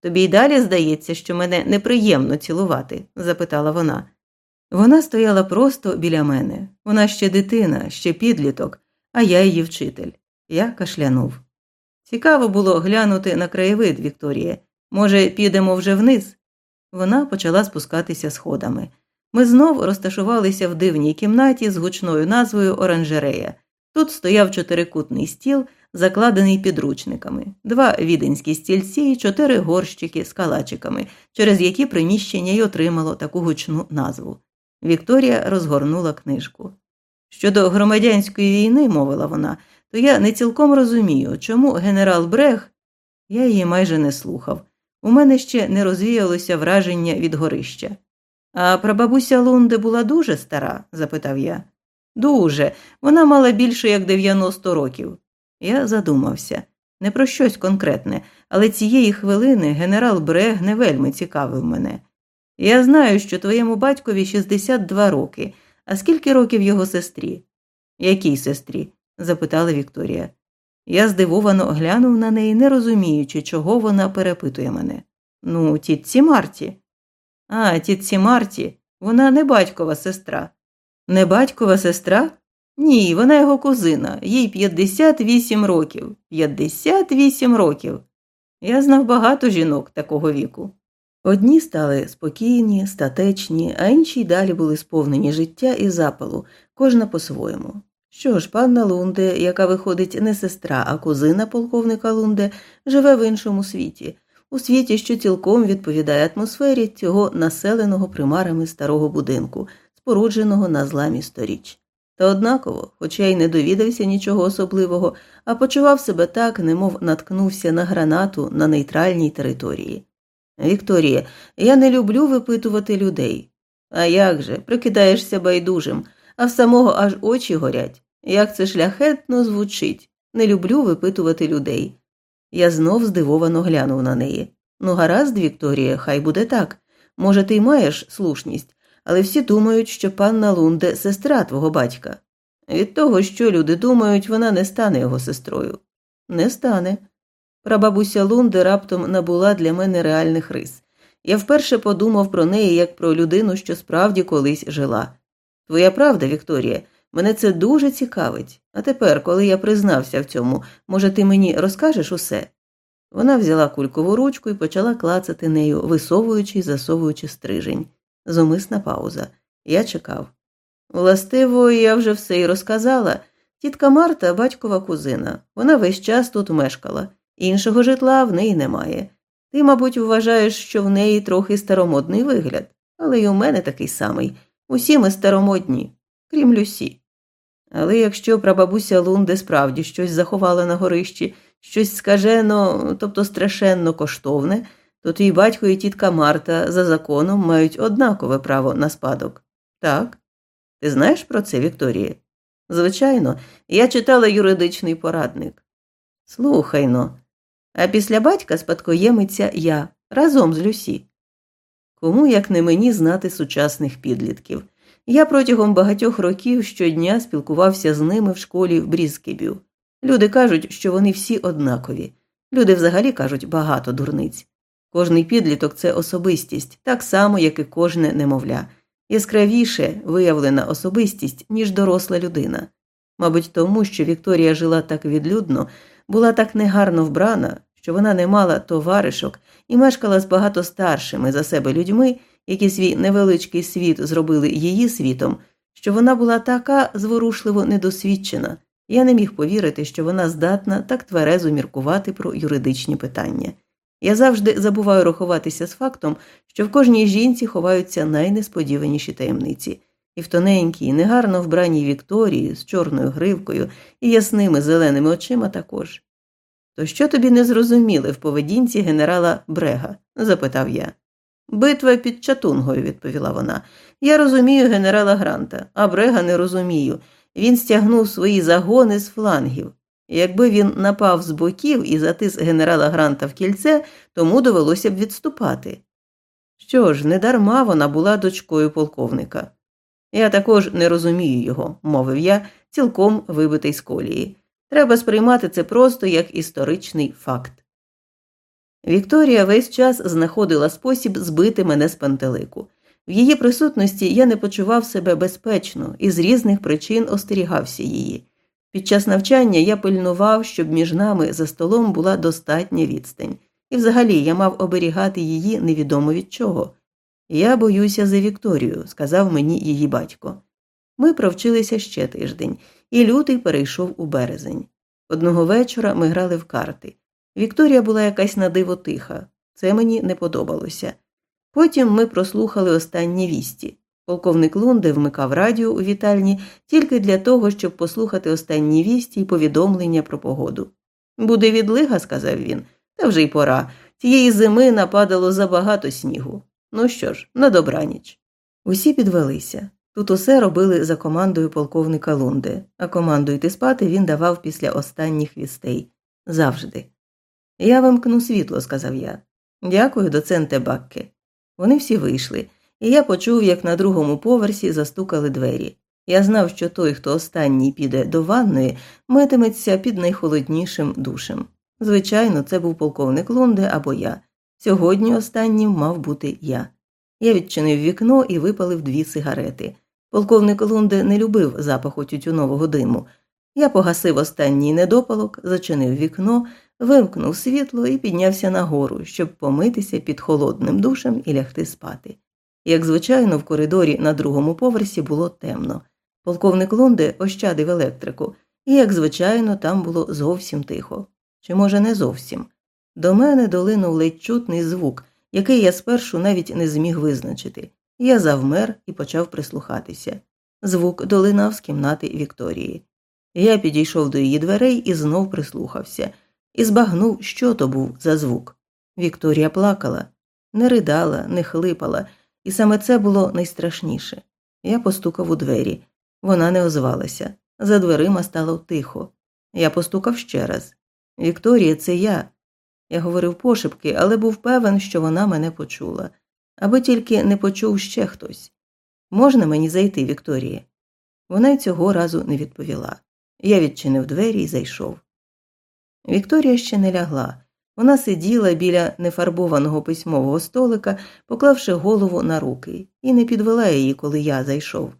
Тобі й далі здається, що мене неприємно цілувати? запитала вона. Вона стояла просто біля мене. Вона ще дитина, ще підліток, а я її вчитель. Я кашлянув. Цікаво було глянути на краєвид Вікторія. Може, підемо вже вниз? Вона почала спускатися сходами. Ми знов розташувалися в дивній кімнаті з гучною назвою Оранжерея. Тут стояв чотирикутний стіл, закладений підручниками, два віденські стільці і чотири горщики з калачиками, через які приміщення й отримало таку гучну назву. Вікторія розгорнула книжку. Щодо громадянської війни, мовила вона, то я не цілком розумію, чому генерал Брег. Я її майже не слухав. У мене ще не розвіялося враження від горища. А прабабуся Лунде була дуже стара? запитав я. Дуже. Вона мала більше як 90 років. Я задумався не про щось конкретне, але цієї хвилини генерал Брег не вельми цікавив мене. Я знаю, що твоєму батькові 62 роки, а скільки років його сестрі? Якій сестрі? запитала Вікторія. Я здивовано глянув на неї, не розуміючи, чого вона перепитує мене. Ну, тітці Марті. А, тітці Марті, вона не батькова сестра. Не батькова сестра? Ні, вона його кузина, їй 58 років. 58 років. Я знав багато жінок такого віку. Одні стали спокійні, статечні, а інші й далі були сповнені життя і запалу, кожна по-своєму. Що ж, панна Лунде, яка виходить не сестра, а кузина полковника Лунде, живе в іншому світі, у світі, що цілком відповідає атмосфері цього населеного примарами старого будинку, спорудженого на зламі сторіч. Та однаково, хоча й не довідався нічого особливого, а почував себе так, немов наткнувся на гранату на нейтральній території. Вікторія, я не люблю випитувати людей. А як же, прикидаєшся байдужим, а в самого аж очі горять. Як це шляхетно звучить, не люблю випитувати людей. Я знов здивовано глянув на неї. Ну, гаразд, Вікторія, хай буде так. Може, ти й маєш слушність, але всі думають, що панна Лунде сестра твого батька. Від того, що люди думають, вона не стане його сестрою. Не стане. Прабабуся Лунде раптом набула для мене реальних рис. Я вперше подумав про неї як про людину, що справді колись жила. Твоя правда, Вікторія, мене це дуже цікавить. А тепер, коли я признався в цьому, може, ти мені розкажеш усе? Вона взяла кулькову ручку і почала клацати нею, висовуючи й засовуючи стрижень. Зумисна пауза. Я чекав. Властиво, я вже все й розказала. Тітка Марта, батькова кузина. Вона весь час тут мешкала. Іншого житла в неї немає. Ти, мабуть, вважаєш, що в неї трохи старомодний вигляд, але й у мене такий самий. Усі ми старомодні, крім Люсі. Але якщо прабабуся Лунде справді щось заховала на горищі, щось скажено, тобто страшенно коштовне, то твій батько і тітка Марта за законом мають однакове право на спадок. Так? Ти знаєш про це, Вікторія? Звичайно, я читала юридичний порадник. Слухай но, а після батька спадкоємиця я разом з Люсі. Кому, як не мені, знати сучасних підлітків. Я протягом багатьох років щодня спілкувався з ними в школі в Брізкебю. Люди кажуть, що вони всі однакові. Люди взагалі кажуть багато дурниць. Кожний підліток це особистість, так само, як і кожне немовля, яскравіше виявлена особистість, ніж доросла людина. Мабуть, тому, що Вікторія жила так відлюдно, була так негарно вбрана, що вона не мала товаришок і мешкала з багато старшими за себе людьми, які свій невеличкий світ зробили її світом, що вона була така зворушливо недосвідчена. Я не міг повірити, що вона здатна так тверезо міркувати про юридичні питання. Я завжди забуваю рахуватися з фактом, що в кожній жінці ховаються найнесподіваніші таємниці, і в тоненькій, негарно вбраній Вікторії з чорною гривкою і ясними зеленими очима також. То що тобі не зрозуміли в поведінці генерала Брега? запитав я. Битва під чатунгою, відповіла вона. Я розумію генерала Гранта, а Брега не розумію. Він стягнув свої загони з флангів. Якби він напав з боків і затис генерала Гранта в кільце, тому довелося б відступати. Що ж, недарма вона була дочкою полковника. Я також не розумію його, мовив я, цілком вибитий з колії. Треба сприймати це просто як історичний факт. Вікторія весь час знаходила спосіб збити мене з пантелику. В її присутності я не почував себе безпечно і з різних причин остерігався її. Під час навчання я пильнував, щоб між нами за столом була достатня відстань, і взагалі я мав оберігати її невідомо від чого. Я боюся за Вікторію, сказав мені її батько. Ми провчилися ще тиждень, і лютий перейшов у березень. Одного вечора ми грали в карти. Вікторія була якась надиво тиха, це мені не подобалося. Потім ми прослухали останні вісті. Полковник Лунде вмикав радіо у вітальні тільки для того, щоб послухати останні вісті і повідомлення про погоду. Буде відлига, сказав він, та вже й пора. Тієї зими нападало забагато снігу. Ну що ж, на добраніч. Усі підвелися. Тут усе робили за командою полковника Лунде, а команду йти спати він давав після останніх вістей. Завжди. Я вимкну світло, сказав я. Дякую, доценте Бакке. Вони всі вийшли, і я почув, як на другому поверсі застукали двері. Я знав, що той, хто останній піде до ванної, митиметься під найхолоднішим душем. Звичайно, це був полковник Лунде або я. Сьогодні останнім мав бути я. Я відчинив вікно і випалив дві сигарети. Полковник Лунде не любив запаху тютюнового диму. Я погасив останній недопалок, зачинив вікно, вимкнув світло і піднявся нагору, щоб помитися під холодним душем і лягти спати. Як звичайно, в коридорі на другому поверсі було темно. Полковник Лунде ощадив електрику, і, як звичайно, там було зовсім тихо. Чи, може, не зовсім. До мене долинув ледь чутний звук, який я спершу навіть не зміг визначити. Я завмер і почав прислухатися. Звук долинав з кімнати Вікторії. Я підійшов до її дверей і знов прислухався, і збагнув, що то був за звук. Вікторія плакала, не ридала, не хлипала, і саме це було найстрашніше. Я постукав у двері. Вона не озвалася. За дверима стало тихо. Я постукав ще раз. Вікторія, це я. Я говорив пошепки, але був певен, що вона мене почула, аби тільки не почув ще хтось. Можна мені зайти, Вікторія? Вона й цього разу не відповіла. Я відчинив двері і зайшов. Вікторія ще не лягла. Вона сиділа біля нефарбованого письмового столика, поклавши голову на руки, і не підвела її, коли я зайшов.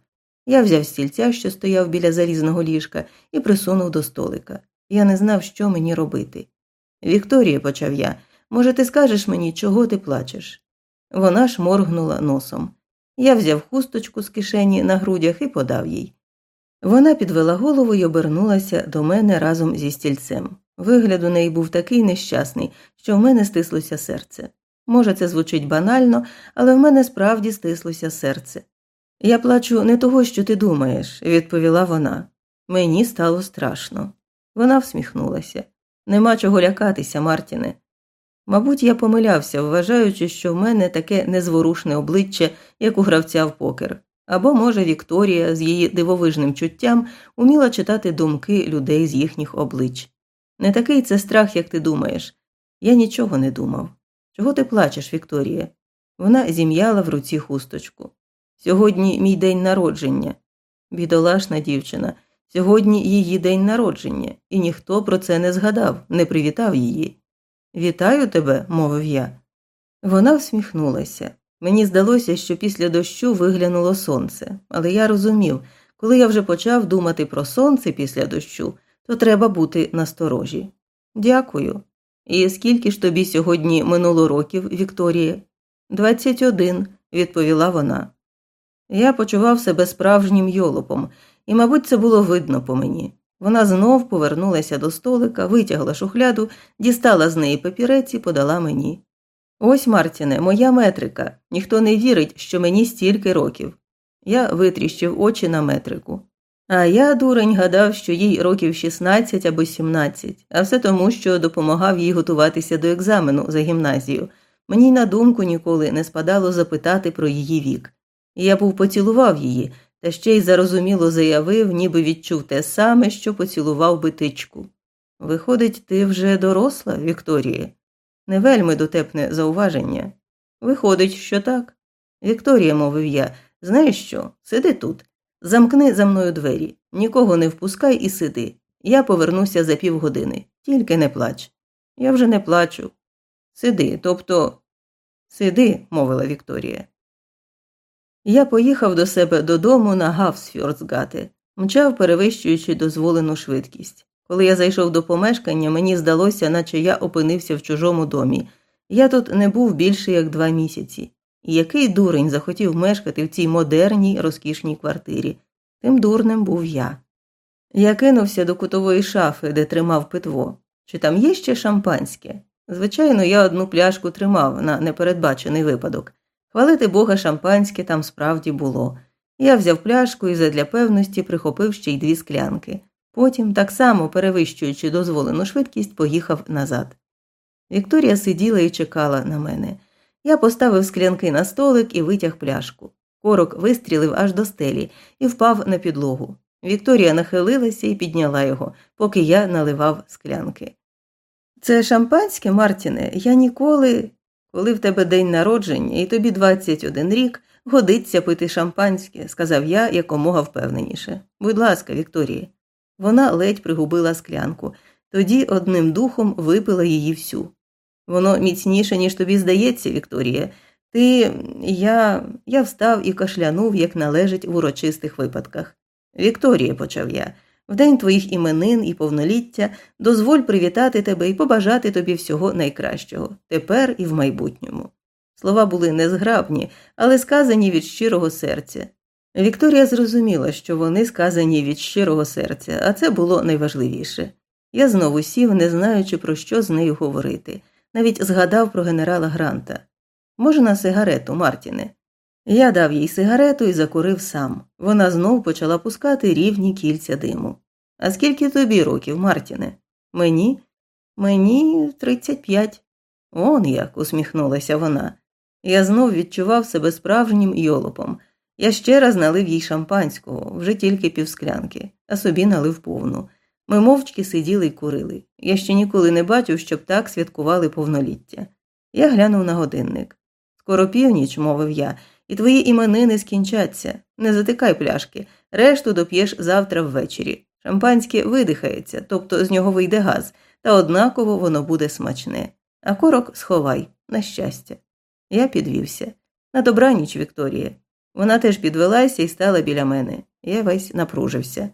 Я взяв стільця, що стояв біля залізного ліжка, і присунув до столика. Я не знав, що мені робити. Вікторія, почав я, може, ти скажеш мені, чого ти плачеш? Вона ж моргнула носом. Я взяв хусточку з кишені на грудях і подав їй. Вона підвела голову і обернулася до мене разом зі стільцем. Вигляд у неї був такий нещасний, що в мене стислося серце. Може, це звучить банально, але в мене справді стислося серце. Я плачу не того, що ти думаєш, відповіла вона. Мені стало страшно. Вона всміхнулася. Нема чого лякатися, Мартіне. Мабуть, я помилявся, вважаючи, що в мене таке незворушне обличчя, як у гравця в покер. Або, може, Вікторія з її дивовижним чуттям уміла читати думки людей з їхніх облич. Не такий це страх, як ти думаєш. Я нічого не думав. Чого ти плачеш, Вікторія? Вона зім'яла в руці хусточку. Сьогодні мій день народження. Бідолашна дівчина, сьогодні її день народження, і ніхто про це не згадав, не привітав її. Вітаю тебе, мовив я. Вона всміхнулася. Мені здалося, що після дощу виглянуло сонце, але я розумів, коли я вже почав думати про сонце після дощу, то треба бути насторожі. Дякую. І скільки ж тобі сьогодні минуло років, Вікторія? Двадцять один, відповіла вона. Я почував себе справжнім йолопом, і, мабуть, це було видно по мені. Вона знов повернулася до столика, витягла шухляду, дістала з неї папірець і подала мені. Ось, Мартіне, моя метрика. Ніхто не вірить, що мені стільки років. Я витріщив очі на метрику. А я, дурень, гадав, що їй років 16 або 17, а все тому, що допомагав їй готуватися до екзамену за гімназію. Мені на думку ніколи не спадало запитати про її вік. Я був поцілував її, та ще й зарозуміло заявив, ніби відчув те саме, що поцілував би тичку. Виходить, ти вже доросла, Вікторія? Не вельми дотепне зауваження. Виходить, що так. Вікторія, мовив я, знаєш що? Сиди тут. Замкни за мною двері, нікого не впускай і сиди. Я повернуся за півгодини. Тільки не плач. Я вже не плачу. Сиди, тобто. Сиди, мовила Вікторія. Я поїхав до себе додому на Гавсфьордсгати, мчав, перевищуючи дозволену швидкість. Коли я зайшов до помешкання, мені здалося, наче я опинився в чужому домі. Я тут не був більше як два місяці. Який дурень захотів мешкати в цій модерній розкішній квартирі, тим дурнем був я. Я кинувся до кутової шафи, де тримав питво. Чи там є ще шампанське? Звичайно, я одну пляшку тримав на непередбачений випадок. Хвалити Бога шампанське там справді було. Я взяв пляшку і задля певності прихопив ще й дві склянки. Потім, так само перевищуючи дозволену швидкість, поїхав назад. Вікторія сиділа і чекала на мене. Я поставив склянки на столик і витяг пляшку. Корок вистрілив аж до стелі і впав на підлогу. Вікторія нахилилася і підняла його, поки я наливав склянки. Це шампанське, Мартіне, я ніколи, коли в тебе день народження і тобі 21 рік, годиться пити шампанське, сказав я якомога впевненіше. Будь ласка, Вікторія. Вона ледь пригубила склянку, тоді одним духом випила її всю. Воно міцніше, ніж тобі здається, Вікторія. Ти я я встав і кашлянув, як належить в урочистих випадках. Вікторія, почав я, в день твоїх іменин і повноліття дозволь привітати тебе і побажати тобі всього найкращого, тепер і в майбутньому. Слова були незграбні, але сказані від щирого серця. Вікторія зрозуміла, що вони сказані від щирого серця, а це було найважливіше. Я знову сів, не знаючи, про що з нею говорити, навіть згадав про генерала Гранта. Можна сигарету, Мартіне? Я дав їй сигарету і закурив сам. Вона знов почала пускати рівні кільця диму. А скільки тобі років, Мартіне? Мені? Мені тридцять п'ять. Он як, усміхнулася вона. Я знов відчував себе справжнім йолопом. Я ще раз налив їй шампанського, вже тільки півсклянки, а собі налив повну. Ми мовчки сиділи й курили. Я ще ніколи не бачив, щоб так святкували повноліття. Я глянув на годинник. Скоро північ, мовив я, і твої іменини скінчаться. Не затикай пляшки, решту доп'єш завтра ввечері. Шампанське видихається, тобто з нього вийде газ, та однаково воно буде смачне. А корок сховай, на щастя. Я підвівся. На добраніч, Вікторія. Вона теж підвелася і стала біля мене. Я весь напружився.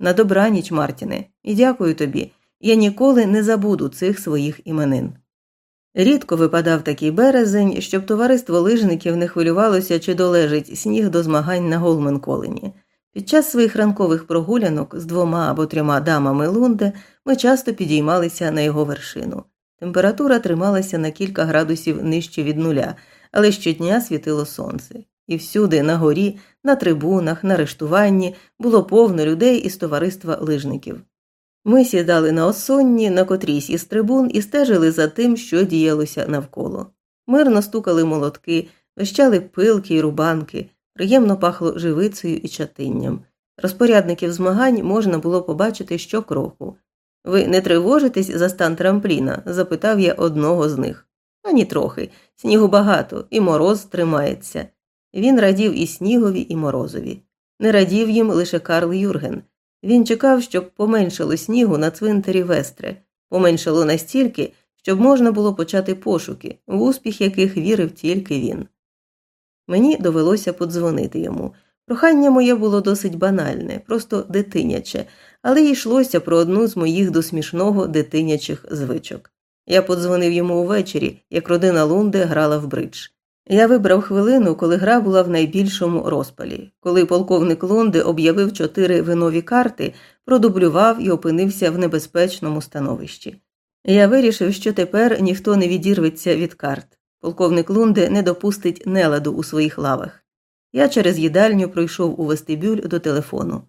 На добраніч, Мартіне, і дякую тобі. Я ніколи не забуду цих своїх іменин. Рідко випадав такий березень, щоб товариство лижників не хвилювалося, чи долежить сніг до змагань на Голменколені. Під час своїх ранкових прогулянок з двома або трьома дамами Лунде ми часто підіймалися на його вершину. Температура трималася на кілька градусів нижче від нуля, але щодня світило сонце. І всюди, на горі, на трибунах, на рештуванні було повно людей із товариства лижників. Ми сідали на осонні на котрійсь із трибун і стежили за тим, що діялося навколо. Мирно стукали молотки, вищали пилки й рубанки, приємно пахло живицею і чатинням. Розпорядників змагань можна було побачити щокроку. Ви не тривожитесь за стан трампліна? запитав я одного з них. Ані трохи. Снігу багато, і мороз тримається. Він радів і снігові, і морозові. Не радів їм лише Карл Юрген. Він чекав, щоб поменшало снігу на цвинтарі Вестре, поменшало настільки, щоб можна було почати пошуки, в успіх яких вірив тільки він. Мені довелося подзвонити йому. Прохання моє було досить банальне, просто дитиняче, але йшлося про одну з моїх до смішного дитинячих звичок. Я подзвонив йому увечері, як родина Лунде грала в бридж. Я вибрав хвилину, коли гра була в найбільшому розпалі, коли полковник Лунди об'явив чотири винові карти, продублював і опинився в небезпечному становищі. Я вирішив, що тепер ніхто не відірветься від карт. Полковник Лунде не допустить неладу у своїх лавах. Я через їдальню пройшов у вестибюль до телефону.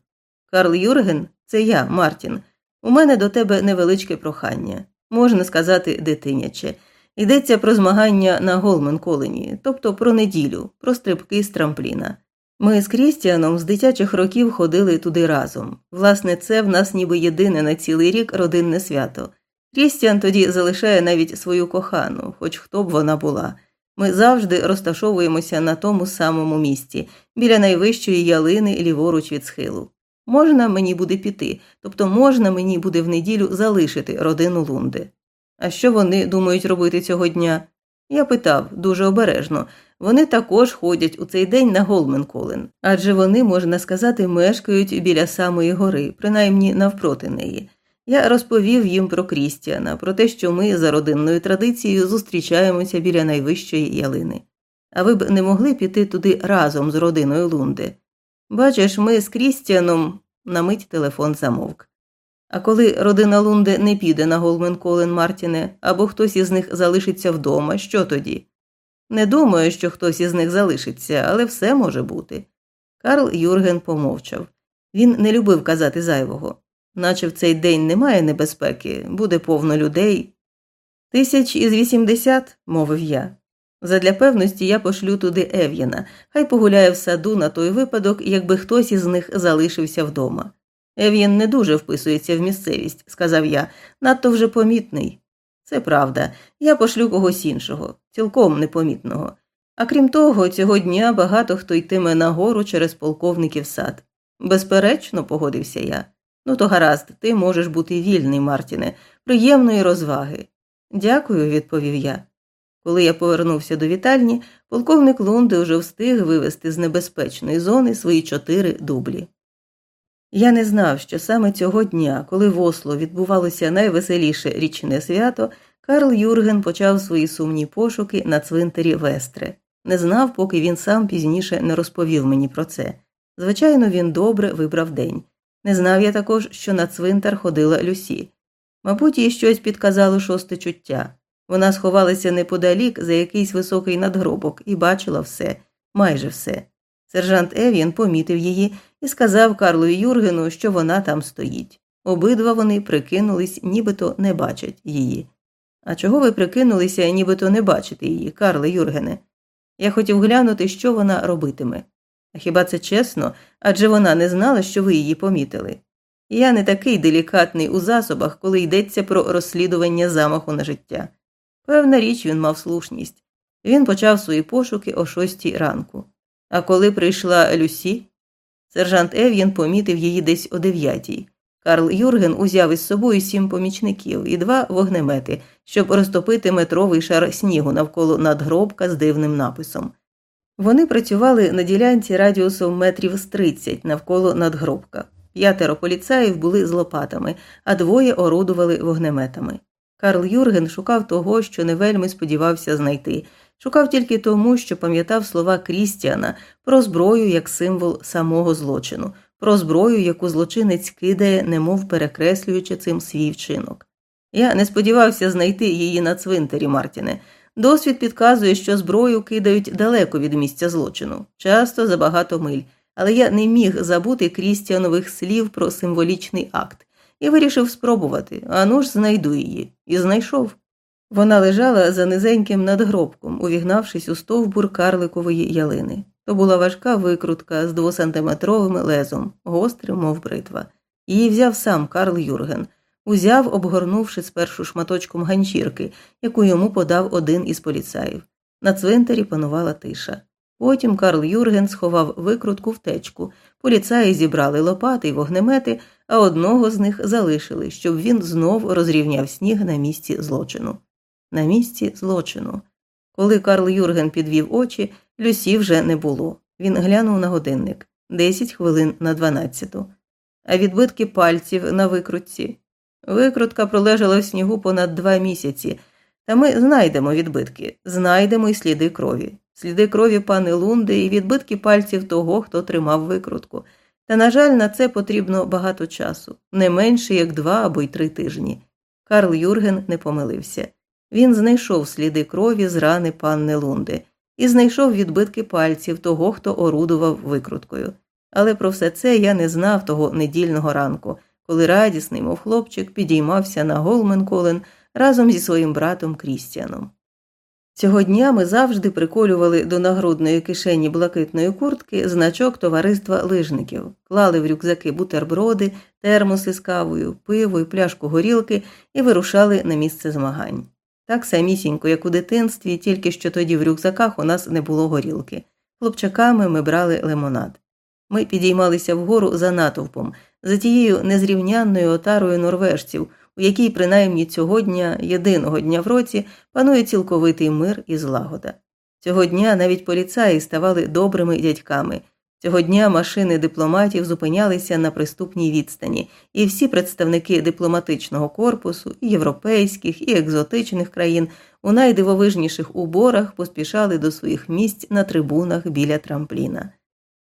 Карл Юрген, це я, Мартін. У мене до тебе невеличке прохання, можна сказати, дитиняче. Йдеться про змагання на Голмен-Колені, тобто про неділю, про стрибки з трампліна. Ми з Крістіаном з дитячих років ходили туди разом. Власне, це в нас ніби єдине на цілий рік родинне свято. Крістіан тоді залишає навіть свою кохану, хоч хто б вона була. Ми завжди розташовуємося на тому самому місці, біля найвищої ялини ліворуч від схилу. Можна мені буде піти, тобто можна мені буде в неділю залишити родину Лунди. А що вони думають робити цього дня? Я питав дуже обережно вони також ходять у цей день на Голменколен, адже вони, можна сказати, мешкають біля самої гори, принаймні навпроти неї. Я розповів їм про Крістіана, про те, що ми за родинною традицією зустрічаємося біля найвищої ялини. А ви б не могли піти туди разом з родиною Лунди. Бачиш, ми з Крістіаном на мить телефон замовк. А коли родина Лунди не піде на Голмен Колен Мартіне, або хтось із них залишиться вдома, що тоді? Не думаю, що хтось із них залишиться, але все може бути. Карл Юрген помовчав. Він не любив казати зайвого, наче в цей день немає небезпеки, буде повно людей. Тисяч із вісімдесят, мовив я. Задля певності я пошлю туди Ев'єна, хай погуляє в саду на той випадок, якби хтось із них залишився вдома. Ев'єн не дуже вписується в місцевість, сказав я, надто вже помітний. Це правда, я пошлю когось іншого, цілком непомітного. А крім того, цього дня багато хто йтиме нагору через полковників сад. Безперечно, погодився я. Ну, то гаразд, ти можеш бути вільний, Мартіне, приємної розваги. Дякую, відповів я. Коли я повернувся до вітальні, полковник Лунди уже встиг вивести з небезпечної зони свої чотири дублі. Я не знав, що саме цього дня, коли в Осло відбувалося найвеселіше річне свято, Карл Юрген почав свої сумні пошуки на цвинтарі Вестре. Не знав, поки він сам пізніше не розповів мені про це. Звичайно, він добре вибрав день. Не знав я також, що на цвинтар ходила Люсі. Мабуть, їй щось підказало шосте чуття. Вона сховалася неподалік за якийсь високий надгробок і бачила все, майже все. Сержант Евін помітив її і сказав Карлу Юргену, що вона там стоїть. Обидва вони прикинулись, нібито не бачать її. А чого ви прикинулися, нібито не бачите її, Карле Юргене? Я хотів глянути, що вона робитиме. А хіба це чесно? Адже вона не знала, що ви її помітили. Я не такий делікатний у засобах, коли йдеться про розслідування замаху на життя. Певна річ, він мав слушність. Він почав свої пошуки о шостій ранку. А коли прийшла Люсі, сержант Ев'єн помітив її десь о дев'ятій. Карл Юрген узяв із собою сім помічників і два вогнемети, щоб розтопити метровий шар снігу навколо надгробка з дивним написом. Вони працювали на ділянці радіусом метрів з тридцять навколо надгробка. П'ятеро поліцаїв були з лопатами, а двоє орудували вогнеметами. Карл Юрген шукав того, що не вельми сподівався знайти, шукав тільки тому, що пам'ятав слова Крістіана про зброю як символ самого злочину, про зброю, яку злочинець кидає, немов перекреслюючи цим свій вчинок. Я не сподівався знайти її на цвинтарі, Мартіне. Досвід підказує, що зброю кидають далеко від місця злочину, часто за багато миль, але я не міг забути Крістіанових слів про символічний акт і вирішив спробувати, ану ж знайду її, і знайшов. Вона лежала за низеньким надгробком, увігнавшись у стовбур карликової ялини. То була важка викрутка з двосантиметровим лезом, гострим, мов бритва. Її взяв сам Карл Юрген, узяв, обгорнувши спершу шматочком ганчірки, яку йому подав один із поліцаїв. На цвинтарі панувала тиша. Потім Карл Юрген сховав викрутку в течку, поліцаї зібрали лопати й вогнемети, а одного з них залишили, щоб він знов розрівняв сніг на місці злочину. На місці злочину. Коли Карл Юрген підвів очі, Люсі вже не було. Він глянув на годинник десять хвилин на дванадцяту. А відбитки пальців на викрутці. Викрутка пролежала в снігу понад два місяці, та ми знайдемо відбитки, знайдемо й сліди крові. сліди крові пани Лунди і відбитки пальців того, хто тримав викрутку. Та, на жаль, на це потрібно багато часу, не менше як два або й три тижні. Карл Юрген не помилився. Він знайшов сліди крові з рани панни Лунди і знайшов відбитки пальців того, хто орудував викруткою. Але про все це я не знав того недільного ранку, коли радісний, мов хлопчик, підіймався на Голменколен разом зі своїм братом Крістіаном. Цього дня ми завжди приколювали до нагрудної кишені блакитної куртки значок товариства лижників, клали в рюкзаки бутерброди, термоси з кавою, пиво і пляшку горілки і вирушали на місце змагань. Так самісінько, як у дитинстві, тільки що тоді в рюкзаках у нас не було горілки. Хлопчаками ми брали лимонад. Ми підіймалися вгору за натовпом, за тією незрівнянною отарою норвежців, у якій, принаймні цього дня, єдиного дня в році, панує цілковитий мир і злагода. Цього дня навіть поліцаї ставали добрими дядьками. Цього дня машини дипломатів зупинялися на приступній відстані, і всі представники дипломатичного корпусу, і європейських, і екзотичних країн у найдивовижніших уборах поспішали до своїх місць на трибунах біля трампліна.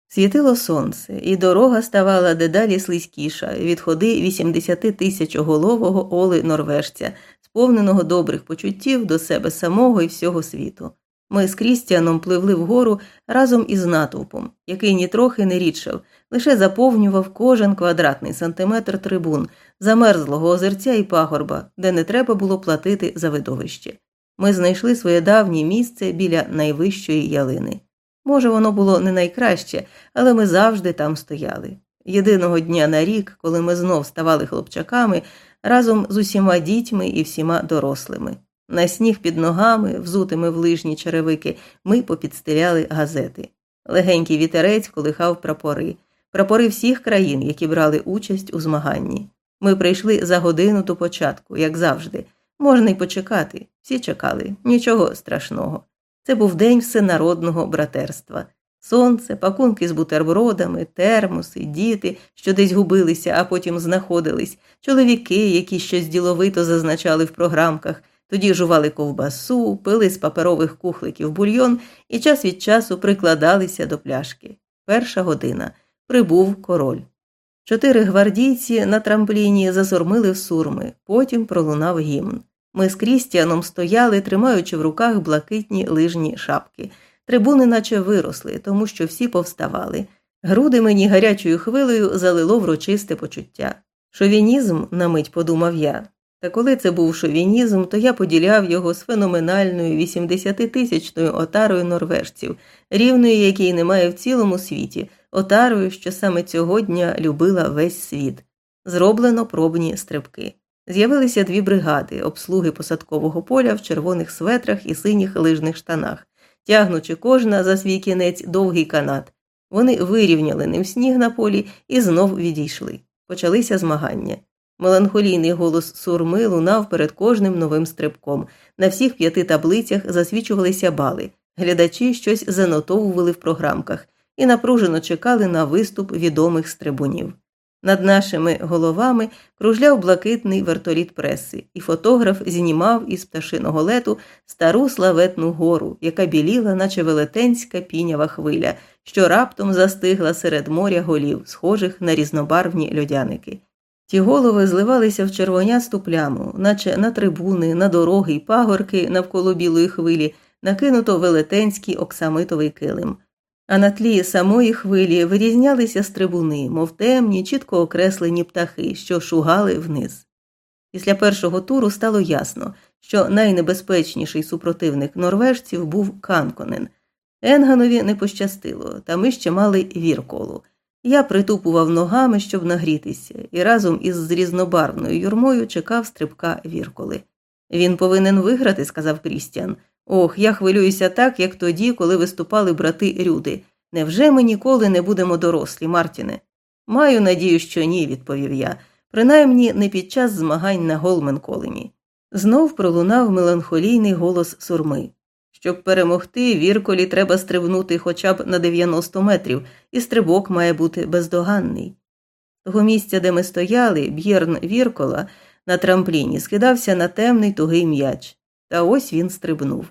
Світило сонце, і дорога ставала дедалі слизькіша від ходи 80 тисячоголового оли норвежця, сповненого добрих почуттів до себе самого і всього світу. Ми з Крістіаном пливли вгору разом із натовпом, який нітрохи не рідшав, лише заповнював кожен квадратний сантиметр трибун, замерзлого озерця і пагорба, де не треба було платити за видовище. Ми знайшли своє давнє місце біля найвищої ялини. Може, воно було не найкраще, але ми завжди там стояли. Єдиного дня на рік, коли ми знов ставали хлопчаками разом з усіма дітьми і всіма дорослими. На сніг під ногами, взутими в лижні черевики, ми попідстеляли газети. Легенький вітерець колихав прапори, прапори всіх країн, які брали участь у змаганні. Ми прийшли за годину до початку, як завжди. Можна й почекати. Всі чекали, нічого страшного. Це був день всенародного братерства. Сонце, пакунки з бутербродами, термоси, діти, що десь губилися, а потім знаходились, чоловіки, які щось діловито зазначали в програмках, тоді жували ковбасу, пили з паперових кухликів бульйон і час від часу прикладалися до пляшки. Перша година прибув король. Чотири гвардійці на трампліні зазормили в сурми, потім пролунав гімн. Ми з Крістіаном стояли, тримаючи в руках блакитні лижні шапки. Трибуни наче виросли, тому що всі повставали. Груди мені гарячою хвилею залило врочисте почуття. Шовінізм, на мить подумав я. Та коли це був шовінізм, то я поділяв його з феноменальною 80-тисячною отарою норвежців, рівної якій немає в цілому світі, отарою, що саме цього дня любила весь світ. Зроблено пробні стрибки. З'явилися дві бригади, обслуги посадкового поля в червоних светрах і синіх лижних штанах, тягнучи кожна за свій кінець довгий канат. Вони вирівняли ним сніг на полі і знов відійшли. Почалися змагання. Меланхолійний голос сурми лунав перед кожним новим стрибком. На всіх п'яти таблицях засвічувалися бали. Глядачі щось занотовували в програмках і напружено чекали на виступ відомих стрибунів. Над нашими головами кружляв блакитний вертоліт преси, і фотограф знімав із пташиного лету стару славетну гору, яка біліла, наче велетенська пінява хвиля, що раптом застигла серед моря голів, схожих на різнобарвні льодяники. Ті голови зливалися в червонясту пляму, наче на трибуни, на дороги й пагорки навколо білої хвилі, накинуто велетенський оксамитовий килим а на тлі самої хвилі вирізнялися стрибуни, мов темні, чітко окреслені птахи, що шугали вниз. Після першого туру стало ясно, що найнебезпечніший супротивник норвежців був Канконен. Енганові не пощастило, та ми ще мали вірколу. Я притупував ногами, щоб нагрітися, і разом із різнобарвною юрмою чекав стрибка вірколи. Він повинен виграти, сказав Крістіан. Ох, я хвилююся так, як тоді, коли виступали брати Рюди. Невже ми ніколи не будемо дорослі, Мартіне? Маю надію, що ні, відповів я, принаймні не під час змагань на Голменколемі. Знов пролунав меланхолійний голос сурми. Щоб перемогти, вірколі треба стрибнути хоча б на 90 метрів, і стрибок має бути бездоганний. Того місця, де ми стояли, б'єрн Віркола на трампліні скидався на темний тугий м'яч, та ось він стрибнув.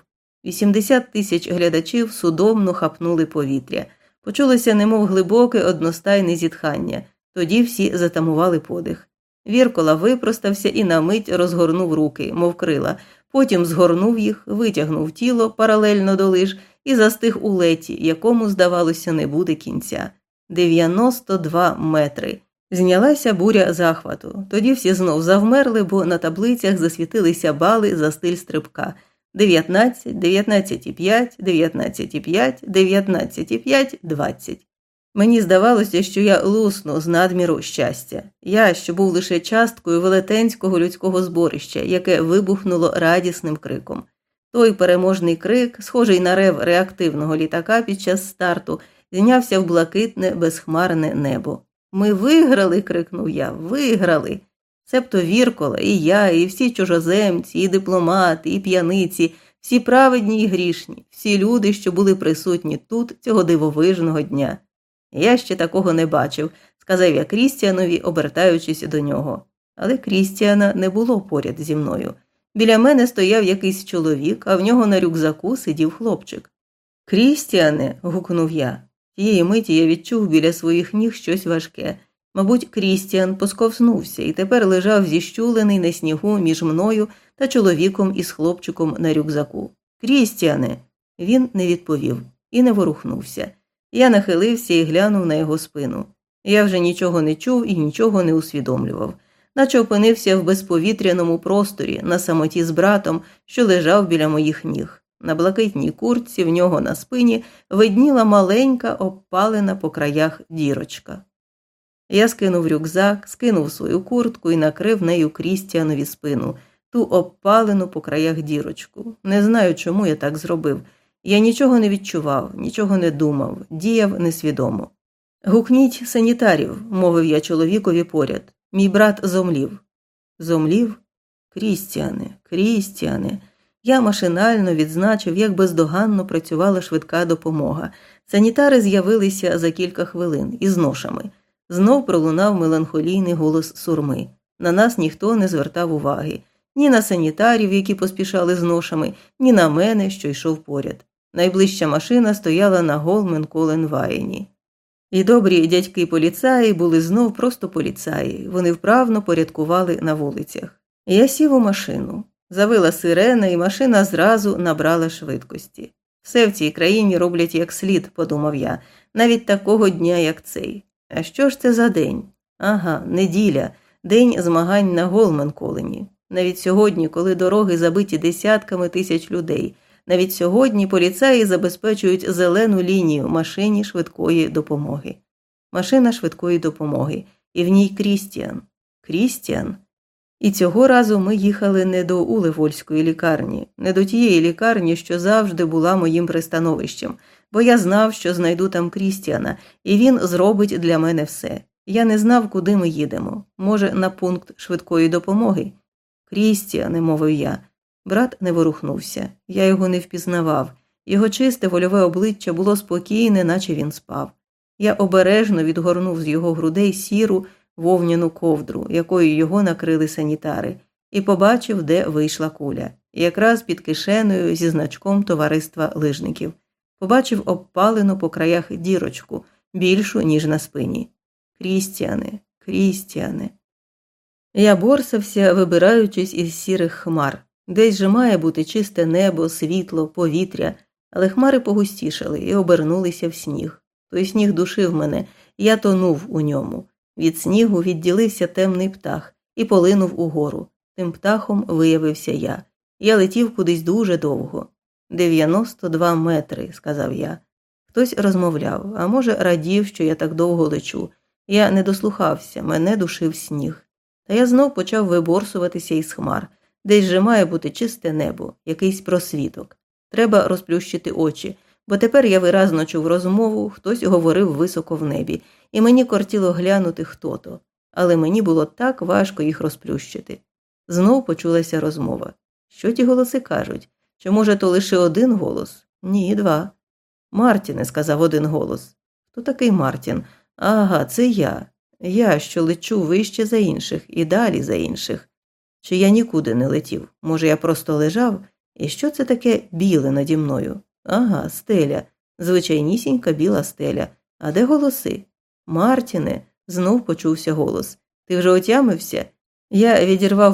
80 тисяч глядачів судомно хапнули повітря. Почулося немов глибоке одностайне зітхання, тоді всі затамували подих. Віркола випростався і на мить розгорнув руки, мов крила, потім згорнув їх, витягнув тіло паралельно до лиж і застиг у леті, якому, здавалося, не буде кінця. 92 метри. Знялася буря захвату. Тоді всі знов завмерли, бо на таблицях засвітилися бали за стиль стрибка. 19, 19,5, 19,5, 19,5, 20. Мені здавалося, що я лусну з надміру щастя. Я, що був лише часткою велетенського людського зборища, яке вибухнуло радісним криком. Той переможний крик, схожий на рев реактивного літака під час старту, знявся в блакитне, безхмарне небо. Ми виграли, крикнув я, виграли. Себто Віркола, і я, і всі чужоземці, і дипломати, і п'яниці, всі праведні і грішні, всі люди, що були присутні тут цього дивовижного дня. Я ще такого не бачив, сказав я Крістіанові, обертаючись до нього. Але Крістіана не було поряд зі мною. Біля мене стояв якийсь чоловік, а в нього на рюкзаку сидів хлопчик. Крістіане. гукнув я. Тієї миті я відчув біля своїх ніг щось важке. Мабуть, Крістіан посковзнувся і тепер лежав зіщулений на снігу між мною та чоловіком із хлопчиком на рюкзаку. Крістіане. Він не відповів і не ворухнувся. Я нахилився і глянув на його спину. Я вже нічого не чув і нічого не усвідомлював, наче опинився в безповітряному просторі на самоті з братом, що лежав біля моїх ніг. На блакитній куртці в нього на спині видніла маленька обпалена по краях дірочка. Я скинув рюкзак, скинув свою куртку і накрив нею Крістіанові спину, ту обпалену по краях дірочку. Не знаю, чому я так зробив. Я нічого не відчував, нічого не думав, діяв несвідомо. Гукніть санітарів, мовив я чоловікові поряд. Мій брат зомлів. Зомлів? Крістіане, Крістіане. Я машинально відзначив, як бездоганно працювала швидка допомога. Санітари з'явилися за кілька хвилин із ношами. Знов пролунав меланхолійний голос сурми. На нас ніхто не звертав уваги ні на санітарів, які поспішали з ношами, ні на мене, що йшов поряд. Найближча машина стояла на Голмен Коленваєні. І добрі дядьки поліцаї були знов просто поліцаї, вони вправно порядкували на вулицях. Я сів у машину. Завила сирена, і машина зразу набрала швидкості. Все в цій країні роблять як слід, подумав я, навіть такого дня, як цей. А що ж це за день? Ага, неділя, день змагань на Голменколені. Навіть сьогодні, коли дороги забиті десятками тисяч людей, навіть сьогодні поліцаї забезпечують зелену лінію машині швидкої допомоги. Машина швидкої допомоги, і в ній Крістіан. Крістіан. І цього разу ми їхали не до Улевольської лікарні, не до тієї лікарні, що завжди була моїм пристановищем, бо я знав, що знайду там Крістіана, і він зробить для мене все. Я не знав, куди ми їдемо. Може, на пункт швидкої допомоги. Крістіане, мовив я. Брат не ворухнувся. Я його не впізнавав. Його чисте вольове обличчя було спокійне, наче він спав. Я обережно відгорнув з його грудей сіру вовняну ковдру, якою його накрили санітари, і побачив, де вийшла куля, якраз під кишеною зі значком товариства лижників. Побачив обпалену по краях дірочку, більшу, ніж на спині. Крістіане, Крістіане. Я борсався, вибираючись із сірих хмар. Десь же має бути чисте небо, світло, повітря, але хмари погустішали і обернулися в сніг. Той сніг душив мене, я тонув у ньому. Від снігу відділився темний птах і полинув угору. Тим птахом виявився я. Я летів кудись дуже довго. Дев'яносто два метри, сказав я. Хтось розмовляв, а може, радів, що я так довго лечу. Я не дослухався, мене душив сніг. Та я знов почав виборсуватися із хмар. Десь же має бути чисте небо, якийсь просвіток. Треба розплющити очі, бо тепер я виразно чув розмову, хтось говорив високо в небі, і мені кортіло глянути хто то, але мені було так важко їх розплющити. Знов почулася розмова. Що ті голоси кажуть? Чи, може, то лише один голос? Ні, два. Мартіне, сказав один голос. Хто такий Мартін? Ага, це я. Я, що лечу вище за інших і далі за інших. Чи я нікуди не летів? Може, я просто лежав? І що це таке біле наді мною? Ага, стеля, звичайнісінька біла стеля. А де голоси? Мартіне, знов почувся голос. Ти вже отямився? Я відірвав